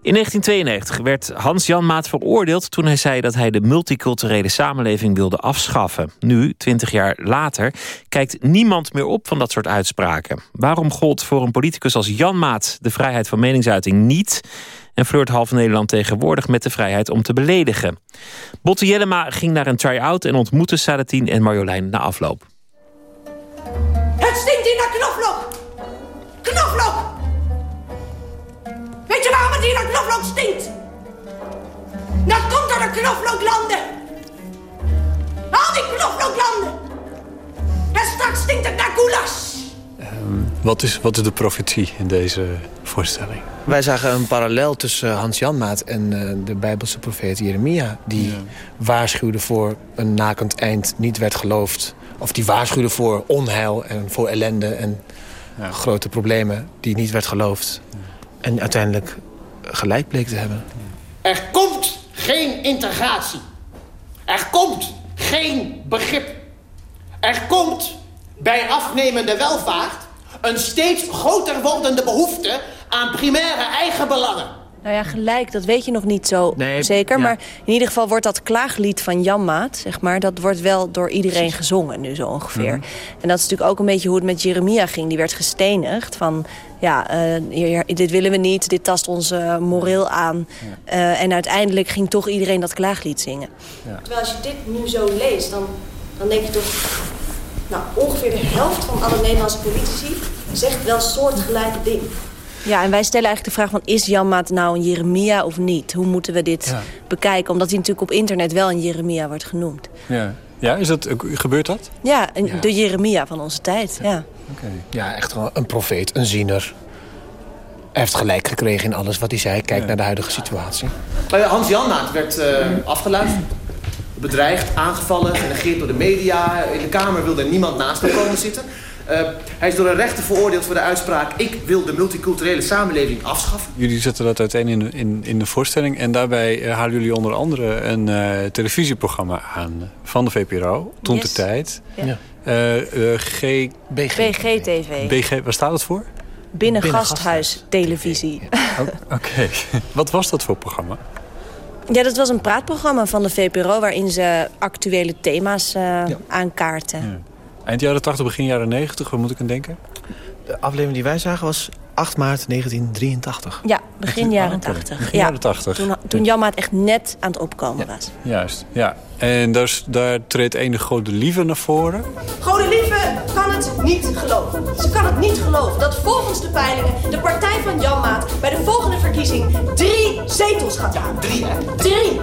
In 1992 werd Hans Jan Maat veroordeeld toen hij zei dat hij de multiculturele samenleving wilde afschaffen. Nu, 20 jaar later, kijkt niemand meer op van dat soort uitspraken. Waarom gold voor een politicus als Jan Maat de vrijheid van meningsuiting niet? En flirt half Nederland tegenwoordig met de vrijheid om te beledigen. Botte Jellema ging naar een try-out en ontmoette Sadatien en Marjolein na afloop. Het stinkt hier naar knoflook! Knoflook! Hier naar knoflook stinkt? Dat komt door de knoflooklanden! Al die knoflooklanden! En straks stinkt het naar goulash! Wat is, wat is de profetie in deze voorstelling? Wij zagen een parallel tussen Hans Janmaat en uh, de Bijbelse profeet Jeremia. Die ja. waarschuwde voor een nakend eind, niet werd geloofd. Of die waarschuwde voor onheil en voor ellende en ja. grote problemen die niet werd geloofd. Ja. En uiteindelijk gelijk bleek te hebben. Er komt geen integratie. Er komt geen begrip. Er komt bij afnemende welvaart een steeds groter wordende behoefte aan primaire eigenbelangen. Nou ja, gelijk, dat weet je nog niet zo nee, zeker. Ja. Maar in ieder geval wordt dat klaaglied van Jan Maat, zeg maar... dat wordt wel door iedereen gezongen nu zo ongeveer. Mm -hmm. En dat is natuurlijk ook een beetje hoe het met Jeremia ging. Die werd gestenigd van... ja, uh, dit willen we niet, dit tast ons uh, moreel aan. Ja. Uh, en uiteindelijk ging toch iedereen dat klaaglied zingen. Ja. Terwijl als je dit nu zo leest, dan, dan denk je toch... nou, ongeveer de helft van alle Nederlandse politici... zegt wel soortgelijke dingen. Ja, en wij stellen eigenlijk de vraag van... is Janmaat nou een Jeremia of niet? Hoe moeten we dit ja. bekijken? Omdat hij natuurlijk op internet wel een Jeremia wordt genoemd. Ja, ja is dat, gebeurt dat? Ja, een, ja. de Jeremia van onze tijd, ja. ja. Okay. Ja, echt wel een profeet, een ziener. Hij heeft gelijk gekregen in alles wat hij zei. Kijk naar de huidige situatie. Hans Janmaat werd uh, afgeluisterd. Bedreigd, aangevallen, genegeerd door de media. In de Kamer wilde niemand naast hem komen zitten. Uh, hij is door een rechter veroordeeld voor de uitspraak... ik wil de multiculturele samenleving afschaffen. Jullie zetten dat uiteen in, in, in de voorstelling... en daarbij uh, halen jullie onder andere een uh, televisieprogramma aan... van de VPRO, toen yes. de tijd. Ja. G... BG. BGTV. BG, waar staat het voor? Binnen, Binnen gasthuis televisie. <laughs> Oké. Okay. Wat was dat voor programma? Ja, dat was een praatprogramma van de VPRO... waarin ze actuele thema's ja. aankaarten. Eind jaren 80, begin jaren 90, waar moet ik aan denken? De aflevering die wij zagen was 8 maart 1983. Ja, begin jaren 80. Begin ja, jaren 80. Toen, toen Janmaat echt net aan het opkomen ja, was. Juist, ja. En daar, daar treedt ene Gode Lieve naar voren. Gode Lieve kan het niet geloven. Ze kan het niet geloven dat volgens de peilingen... de partij van Janmaat bij de volgende verkiezing drie zetels gaat halen. Drie, hè? Drie!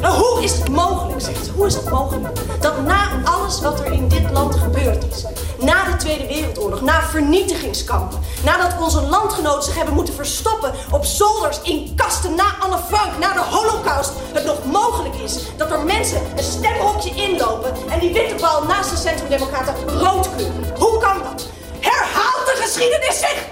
Nou, hoe is het mogelijk, zegt ze, hoe is het mogelijk... dat na alles wat er in dit land gebeurd is... na de Tweede Wereldoorlog, na vernietigingskampen... nadat onze landgenoten zich hebben moeten verstoppen op zolders, in kasten... na Anne Frank, na de holocaust... het nog mogelijk is dat er mensen een stemhokje inlopen... en die witte bal naast de Centrumdemocraten rood kleuren. Hoe kan dat? Herhaalt de geschiedenis zich?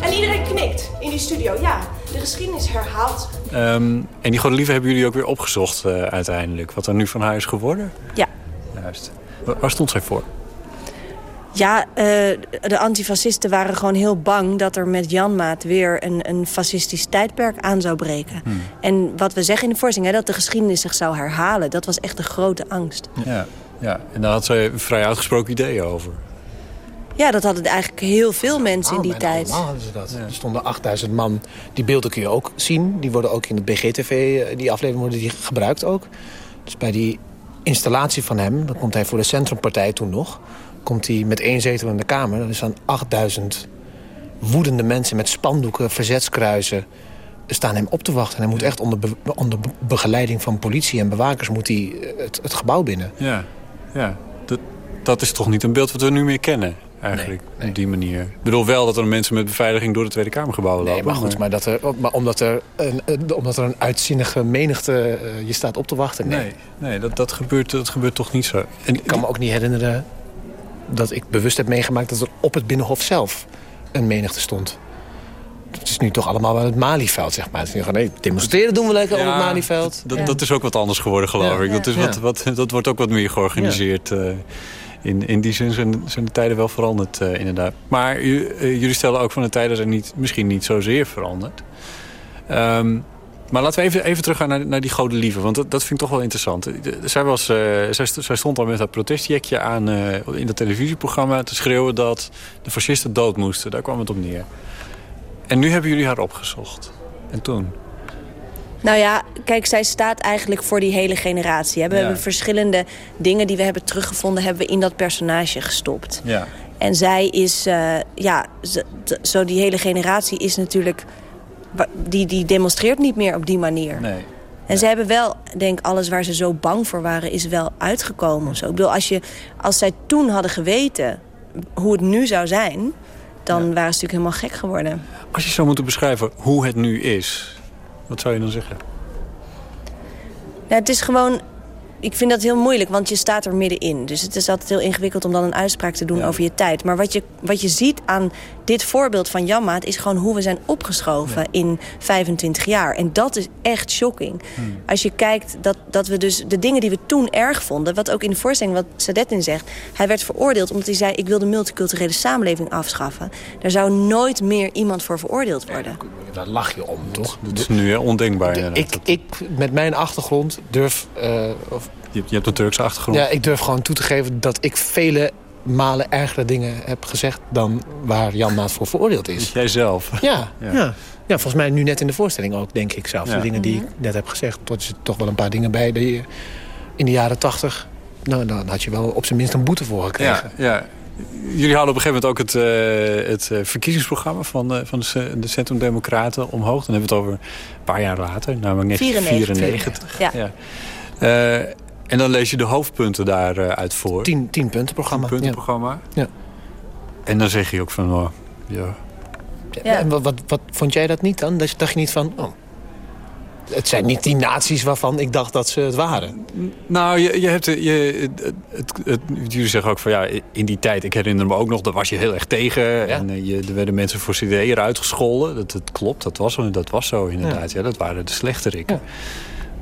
En iedereen knikt in die studio, ja... De geschiedenis herhaalt. Um, en die Gode Lieve hebben jullie ook weer opgezocht uh, uiteindelijk. Wat er nu van haar is geworden? Ja. Juist. Waar, waar stond zij voor? Ja, uh, de antifascisten waren gewoon heel bang... dat er met Janmaat weer een, een fascistisch tijdperk aan zou breken. Hmm. En wat we zeggen in de voorstelling, hè, dat de geschiedenis zich zou herhalen... dat was echt de grote angst. Ja, ja. en daar had zij vrij uitgesproken ideeën over. Ja, dat hadden eigenlijk heel veel mensen in die tijd. hadden ze dat. Ja. Er stonden 8000 man. Die beelden kun je ook zien. Die worden ook in het BGTV, die aflevering worden die gebruikt ook. Dus bij die installatie van hem, dan komt hij voor de Centrumpartij toen nog... komt hij met één zetel in de Kamer. Dat is dan 8000 woedende mensen met spandoeken, verzetskruisen... staan hem op te wachten. En hij moet echt onder, be onder begeleiding van politie en bewakers... moet hij het, het gebouw binnen. Ja, ja. Dat, dat is toch niet een beeld wat we nu meer kennen? eigenlijk, nee, nee. op die manier. Ik bedoel wel dat er mensen met beveiliging door de Tweede Kamergebouw lopen. Maar goed, maar, dat er, maar omdat, er een, omdat er een uitzinnige menigte uh, je staat op te wachten. Nee, nee, nee dat, dat, gebeurt, dat gebeurt toch niet zo. En, ik kan me ook niet herinneren dat ik bewust heb meegemaakt... dat er op het Binnenhof zelf een menigte stond. Is nu toch allemaal aan het Malieveld, zeg maar. Het is nee, demonstreren doen we lekker ja, op het Malieveld. Dat, ja. dat is ook wat anders geworden, geloof ja. ik. Dat, is wat, wat, dat wordt ook wat meer georganiseerd... Uh, in, in die zin zijn, zijn de tijden wel veranderd, uh, inderdaad. Maar uh, jullie stellen ook van de tijden zijn niet, misschien niet zozeer veranderd. Ehm, maar laten we even, even teruggaan naar, naar die Gode Lieve. Want dat, dat vind ik toch wel interessant. Zij, was, uh, zij, zij, stond al met dat protestjekje aan uh, in dat televisieprogramma... te schreeuwen dat de fascisten dood moesten. Daar kwam het op neer. En nu hebben jullie haar opgezocht. En toen? Nou ja, kijk, zij staat eigenlijk voor die hele generatie. We ja. hebben verschillende dingen die we hebben teruggevonden... hebben we in dat personage gestopt. Ja. En zij is, uh, ja, zo die hele generatie is natuurlijk... Die, die demonstreert niet meer op die manier. Nee. En ze hebben wel, denk alles waar ze zo bang voor waren, is wel uitgekomen. Zo. Ik bedoel, als, je, als zij toen hadden geweten hoe het nu zou zijn... dan waren ze natuurlijk helemaal gek geworden. Als je zou moeten beschrijven hoe het nu is... wat zou je dan zeggen? Nou, het is gewoon ik vind dat heel moeilijk, want je staat er middenin. Dus het is altijd heel ingewikkeld om dan een uitspraak te doen ja. over je tijd. Maar wat je, wat je ziet aan dit voorbeeld van Janmaat... is gewoon hoe we zijn opgeschoven ja. in 25 jaar. En dat is echt shocking. Hmm. Als je kijkt dat, dat we dus de dingen die we toen erg vonden... wat ook in de voorstelling wat Sadetin zegt... hij werd veroordeeld omdat hij zei... ik wil de multiculturele samenleving afschaffen. Daar zou nooit meer iemand voor veroordeeld worden. Daar lach je om, toch? Dat is nu ondenkbaar. Ik, ik, met mijn achtergrond durf... Uh, of, je, je hebt een Turkse achtergrond. Ja, ik durf gewoon toe te geven dat ik vele malen ergere dingen heb gezegd... dan waar Jan Maat voor veroordeeld is. Jijzelf? Ja, ja. ja. ja volgens mij nu net in de voorstelling ook, denk ik zelf. Ja. De dingen die ik net heb gezegd. Tot er toch wel een paar dingen bij die in de jaren tachtig... Nou, dan had je wel op zijn minst een boete voor gekregen. Ja, ja. Jullie hadden op een gegeven moment ook het, uh, het uh, verkiezingsprogramma van, uh, van de, de Centrum Democraten omhoog. Dan hebben we het over een paar jaar later, namelijk 1994. 94, ja. En dan lees je de hoofdpunten daaruit voor. Tien, tien punten programma. Tien punten programma. Ja. En dan zeg je ook van, oh, ja. ja. En wat, wat, wat vond jij dat niet dan? Dacht je niet van, oh, het zijn niet die naties waarvan ik dacht dat ze het waren. Nou, je, je hebt, je, het, het, jullie zeggen ook van ja, in die tijd, ik herinner me ook nog, daar was je heel erg tegen. Ja. En je, er werden mensen voor CD eruit gescholden. Dat, dat klopt, dat was, dat was zo inderdaad. Ja. ja dat waren de slechterikken. Ja.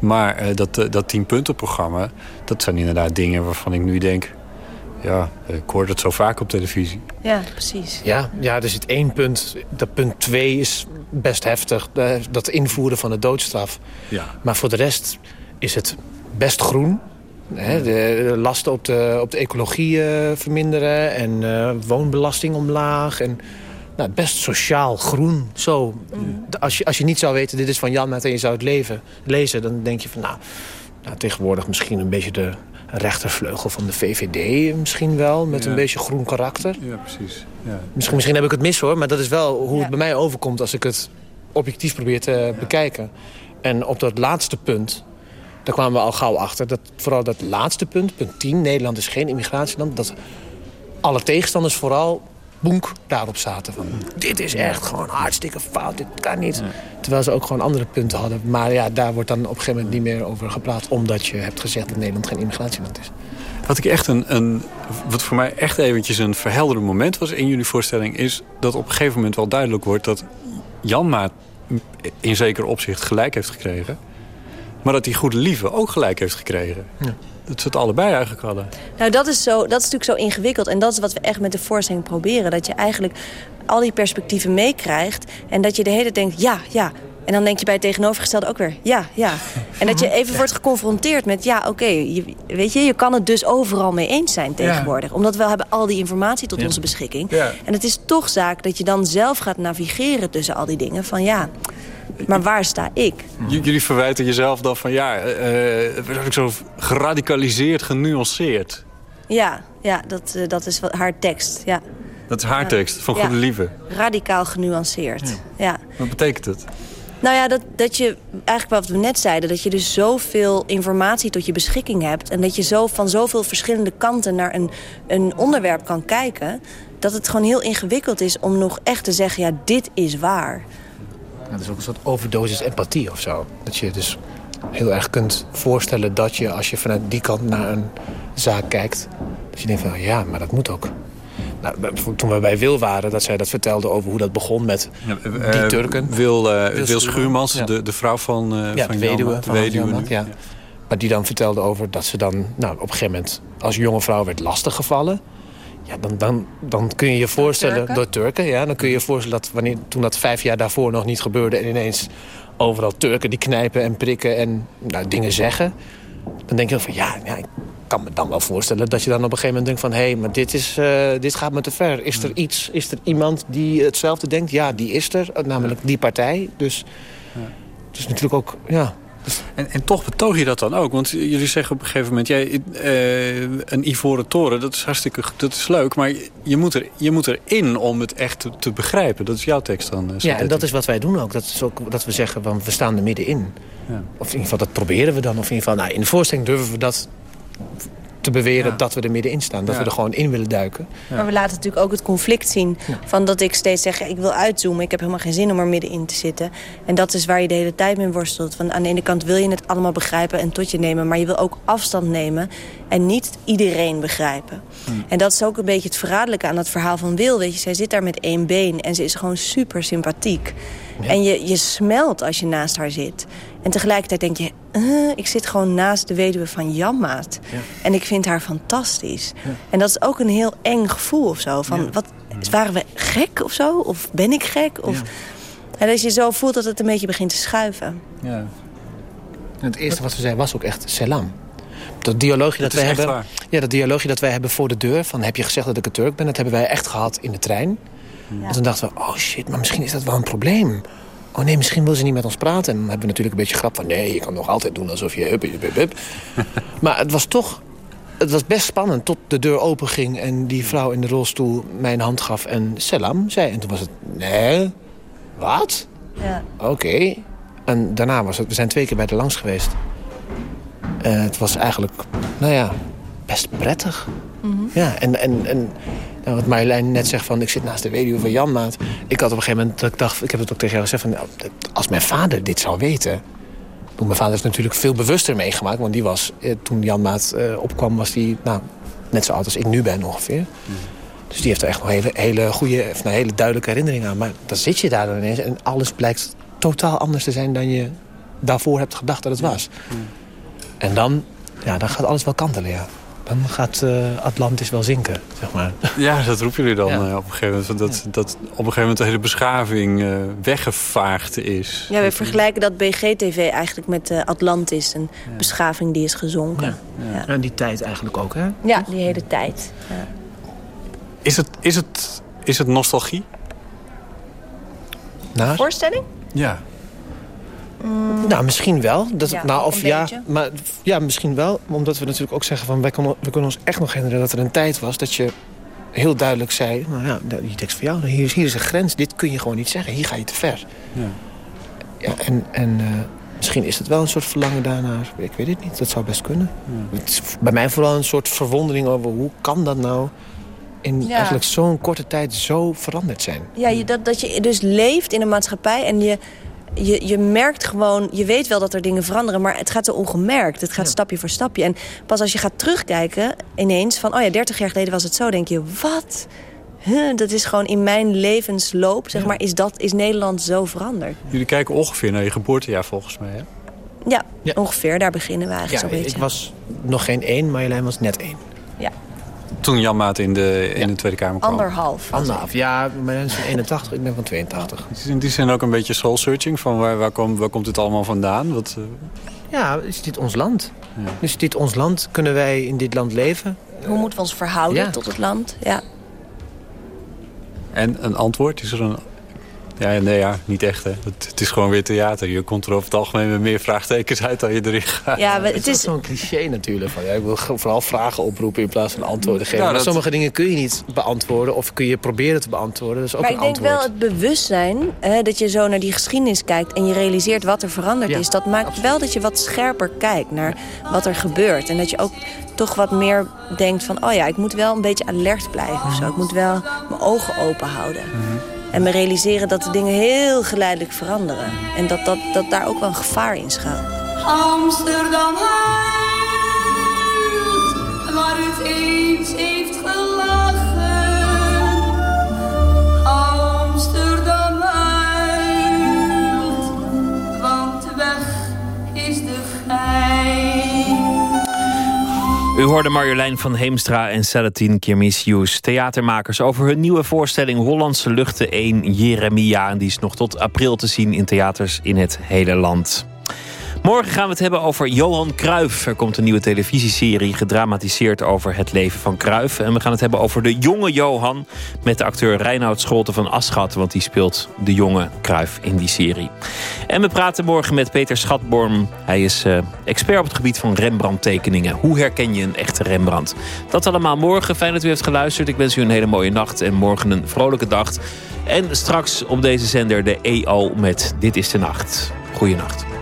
Maar uh, dat, uh, dat tienpuntenprogramma, dat zijn inderdaad dingen waarvan ik nu denk... ja, ik hoor het zo vaak op televisie. Ja, precies. Ja, ja er zit één punt. Dat punt twee is best heftig. Dat invoeren van de doodstraf. Ja. Maar voor de rest is het best groen. Hè, de lasten op de, op de ecologie uh, verminderen en uh, woonbelasting omlaag. En nou, best sociaal groen. Zo. Mm. Als, je, als je niet zou weten, dit is van Jan Met en je zou het leven, lezen... dan denk je van, nou, nou, tegenwoordig misschien een beetje de rechtervleugel van de VVD misschien wel. Met ja. een beetje groen karakter. Ja, precies. Ja. Misschien, misschien heb ik het mis hoor, maar dat is wel hoe ja. het bij mij overkomt... als ik het objectief probeer te bekijken. En op dat laatste punt, daar kwamen we al gauw achter... dat vooral dat laatste punt, punt 10, Nederland is geen immigratieland... dat alle tegenstanders vooral boenk daarop zaten. Van, dit is echt gewoon hartstikke fout, dit kan niet. Ja. Terwijl ze ook gewoon andere punten hadden. Maar ja, daar wordt dan op een gegeven moment niet meer over gepraat... omdat je hebt gezegd dat Nederland geen immigratieland is. Wat, ik echt een, een, wat voor mij echt eventjes een verhelderend moment was in jullie voorstelling... is dat op een gegeven moment wel duidelijk wordt... dat Janma in zeker opzicht gelijk heeft gekregen... maar dat die goede lieve ook gelijk heeft gekregen. Ja dat ze het allebei eigenlijk hadden. Nou, dat is, zo, dat is natuurlijk zo ingewikkeld. En dat is wat we echt met de voorstelling proberen. Dat je eigenlijk al die perspectieven meekrijgt. En dat je de hele tijd denkt, ja, ja. En dan denk je bij het tegenovergestelde ook weer, ja, ja. En dat je <laughs> even wordt geconfronteerd met, ja, oké, okay, weet je, je kan het dus overal mee eens zijn tegenwoordig. Ja. Omdat we hebben al die informatie tot ja. onze beschikking. Ja. En het is toch zaak dat je dan zelf gaat navigeren tussen al die dingen. Van ja, maar waar sta ik? Jullie verwijten jezelf dan van ja, uh, zo geradicaliseerd, genuanceerd. Ja, ja dat, uh, dat is wat, haar tekst. Ja. Dat is haar tekst, van Goede ja. Lieve. Radicaal genuanceerd. Ja. ja. Wat betekent het? Nou ja, dat, dat je, eigenlijk wat we net zeiden... dat je dus zoveel informatie tot je beschikking hebt... en dat je zo van zoveel verschillende kanten naar een, een onderwerp kan kijken... dat het gewoon heel ingewikkeld is om nog echt te zeggen... ja, dit is waar. Ja, dat is ook een soort overdosis empathie of zo. Dat je dus heel erg kunt voorstellen dat je, als je vanuit die kant naar een zaak kijkt... dat je denkt van, ja, maar dat moet ook. Nou, toen we bij Wil waren, dat zij dat vertelde over hoe dat begon met uh, die Turken. Wil, uh, Wil, Wil Schuurmans, ja. de, de vrouw van, uh, ja, van de weduwe. Jan, de weduwe Jan, ja. Maar die dan vertelde over dat ze dan nou, op een gegeven moment als jonge vrouw werd lastiggevallen Ja, dan, dan, dan kun je je voorstellen... Turken? Door Turken, ja. Dan kun je je voorstellen dat wanneer, toen dat vijf jaar daarvoor nog niet gebeurde... en ineens overal Turken die knijpen en prikken en nou, dingen zeggen... dan denk je van ja, ja, ik kan me dan wel voorstellen... dat je dan op een gegeven moment denkt van... hé, hey, maar dit, is, eh, dit gaat me te ver. Is er iets, is er iemand die hetzelfde denkt? Ja, die is er, namelijk die partij. Dus het is natuurlijk ook... Ja, En, en toch betoog je dat dan ook. Want jullie zeggen op een gegeven moment... Jij, eh, een ivoren toren, dat is hartstikke dat is leuk. Maar je moet, er, je moet erin om het echt te, te begrijpen. Dat is jouw tekst dan. eh, Ja, en dat is wat wij doen ook. Dat is ook dat we zeggen, van, we staan er middenin. Ja. Of in ieder geval, dat proberen we dan. Of in ieder geval, nou, in de voorstelling durven we dat te beweren... Ja. dat we er middenin staan. Dat Ja. we er gewoon in willen duiken. Maar we laten natuurlijk ook het conflict zien. Van dat ik steeds zeg, ik wil uitzoomen. Ik heb helemaal geen zin om er middenin te zitten. En dat is waar je de hele tijd mee worstelt. Van aan de ene kant wil je het allemaal begrijpen en tot je nemen. Maar je wil ook afstand nemen en niet iedereen begrijpen. En dat is ook een beetje het verraderlijke aan dat verhaal van Wil. Weet je, zij zit daar met één been en ze is gewoon super sympathiek. En je, je smelt als je naast haar zit. En tegelijkertijd denk je, eh, ik zit gewoon naast de weduwe van Janmaat. En ik vind haar fantastisch. En dat is ook een heel eng gevoel of zo. Van, wat, waren we gek of zo? Of ben ik gek? Of, En dat je zo voelt dat het een beetje begint te schuiven. Ja. En het eerste wat we zeiden was ook echt selam. Dat dialoogje dat, Dat wij hebben. waar. Ja, dat dialoogje dat wij hebben voor de deur. Van heb je gezegd dat ik een Turk ben? Dat hebben wij echt gehad in de trein. En toen dachten we, oh shit, maar misschien is dat wel een probleem. Oh nee, misschien wil ze niet met ons praten. En dan hebben we natuurlijk een beetje grap van... nee, je kan nog altijd doen alsof je... Hup, hup, hup, hup. <laughs> maar het was toch... Het was best spannend tot de deur open ging... en die vrouw in de rolstoel mijn hand gaf en selam zei. En toen was het, nee, wat? Ja. Oké. En daarna was het... We zijn twee keer bij de langs geweest. En het was eigenlijk, nou ja, best prettig. Ja, en, en, en nou, wat Marjolein net zegt van... ik zit naast de weduwe van Janmaat. Ik had op een gegeven moment dat ik dacht... ik heb het ook tegen jou gezegd van... nou, als mijn vader dit zou weten... Mijn vader is natuurlijk veel bewuster meegemaakt. Want die was, eh, toen Janmaat eh, opkwam, was die nou, net zo oud als ik nu ben ongeveer. Dus die heeft er echt nog hele, hele goede, of nou, hele duidelijke herinneringen aan. Maar dan zit je daar dan ineens en alles blijkt totaal anders te zijn... dan je daarvoor hebt gedacht dat het was. En dan, ja, dan gaat alles wel kantelen, ja. Dan gaat eh, Atlantis wel zinken, zeg maar. Ja, dat roepen jullie dan Ja. eh, op een gegeven moment. Dat, dat op een gegeven moment de hele beschaving eh, weggevaagd is. Ja, we vergelijken dat BGTV eigenlijk met eh, Atlantis. Een beschaving die is gezonken. Ja, En die tijd eigenlijk ook, hè? die hele tijd. Ja. Is het, is het, is het nostalgie? Naar? Voorstelling? Ja. Nou, misschien wel. Dat, Ja, nou, of een ja, beetje. maar, ja, misschien wel. Omdat we natuurlijk ook zeggen van... Wij kunnen, we kunnen ons echt nog herinneren dat er een tijd was... dat je heel duidelijk zei... Nou ja, die tekst van jou, hier is, hier is een grens. Dit kun je gewoon niet zeggen. Hier ga je te ver. Ja. Ja, en en eh, misschien is het wel een soort verlangen daarnaar. Ik weet het niet. Dat zou best kunnen. Het is bij mij vooral een soort verwondering over... hoe kan dat nou in Ja. eigenlijk zo'n korte tijd zo veranderd zijn? Ja, je, dat, dat je dus leeft in een maatschappij en je, je, je merkt gewoon... Je weet wel dat er dingen veranderen, maar het gaat zo ongemerkt. Het gaat stapje voor stapje. En pas als je gaat terugkijken ineens van... oh ja, 30 jaar geleden was het zo, denk je, wat? Huh, dat is gewoon in mijn levensloop, zeg maar, is, dat, is Nederland zo veranderd. Jullie kijken ongeveer naar je geboortejaar volgens mij, hè? Ja, ongeveer, daar beginnen we eigenlijk Ja, zo'n beetje. ik was nog geen één, Marjolein was net één. Ja, Toen Jan Maat in de, in de Tweede Kamer kwam. anderhalf. Anderhalf. Ja, van 81, ik ben van 82. Het is in die zin ook een beetje soul-searching. Van waar, waar, komt, waar komt dit allemaal vandaan? Wat, eh, Ja, is dit ons land? Is dit ons land? Kunnen wij in dit land leven? Hoe moeten we ons verhouden Ja. tot het land? Ja. en een antwoord? Is er een... Ja, nee, ja, niet echt, hè. Het, het is gewoon weer theater. Je komt er over het algemeen met meer vraagtekens uit dan je erin gaat. Ja, Het is is... zo'n cliché natuurlijk. Van, ja, ik wil vooral vragen oproepen in plaats van antwoorden geven. Ja, maar dat- sommige dingen kun je niet beantwoorden of kun je proberen te beantwoorden. Dat is ook Maar een ik denk antwoord. wel het bewustzijn, hè, dat je zo naar die geschiedenis kijkt... en je realiseert wat er veranderd Ja, is. Dat maakt wel dat je wat scherper kijkt naar wat er gebeurt. En dat je ook toch wat meer denkt van... oh ja, ik moet wel een beetje alert blijven of zo. Ik moet wel mijn ogen open houden. En me realiseren dat de dingen heel geleidelijk veranderen. En dat, dat, dat daar ook wel een gevaar in schuilt. Amsterdam huilt, waar het eens heeft gelachen. U hoorde Marjolein van Heemstra en Salatine Kirmisius, theatermakers, over hun nieuwe voorstelling Hollandse Luchten 1 Jeremia. En die is nog tot april te zien in theaters in het hele land. Morgen gaan we het hebben over Johan Cruijff. Er komt een nieuwe televisieserie gedramatiseerd over het leven van Cruijff. En we gaan het hebben over de jonge Johan met de acteur Reinoud Scholte van Aschat. Want die speelt de jonge Cruijff in die serie. En we praten morgen met Peter Schatborn. Hij is uh, expert op het gebied van Rembrandt-tekeningen. Hoe herken je een echte Rembrandt? Dat allemaal morgen. Fijn dat u heeft geluisterd. Ik wens u een hele mooie nacht en morgen een vrolijke dag. En straks op deze zender de EO met Dit is de Nacht. Goeienacht.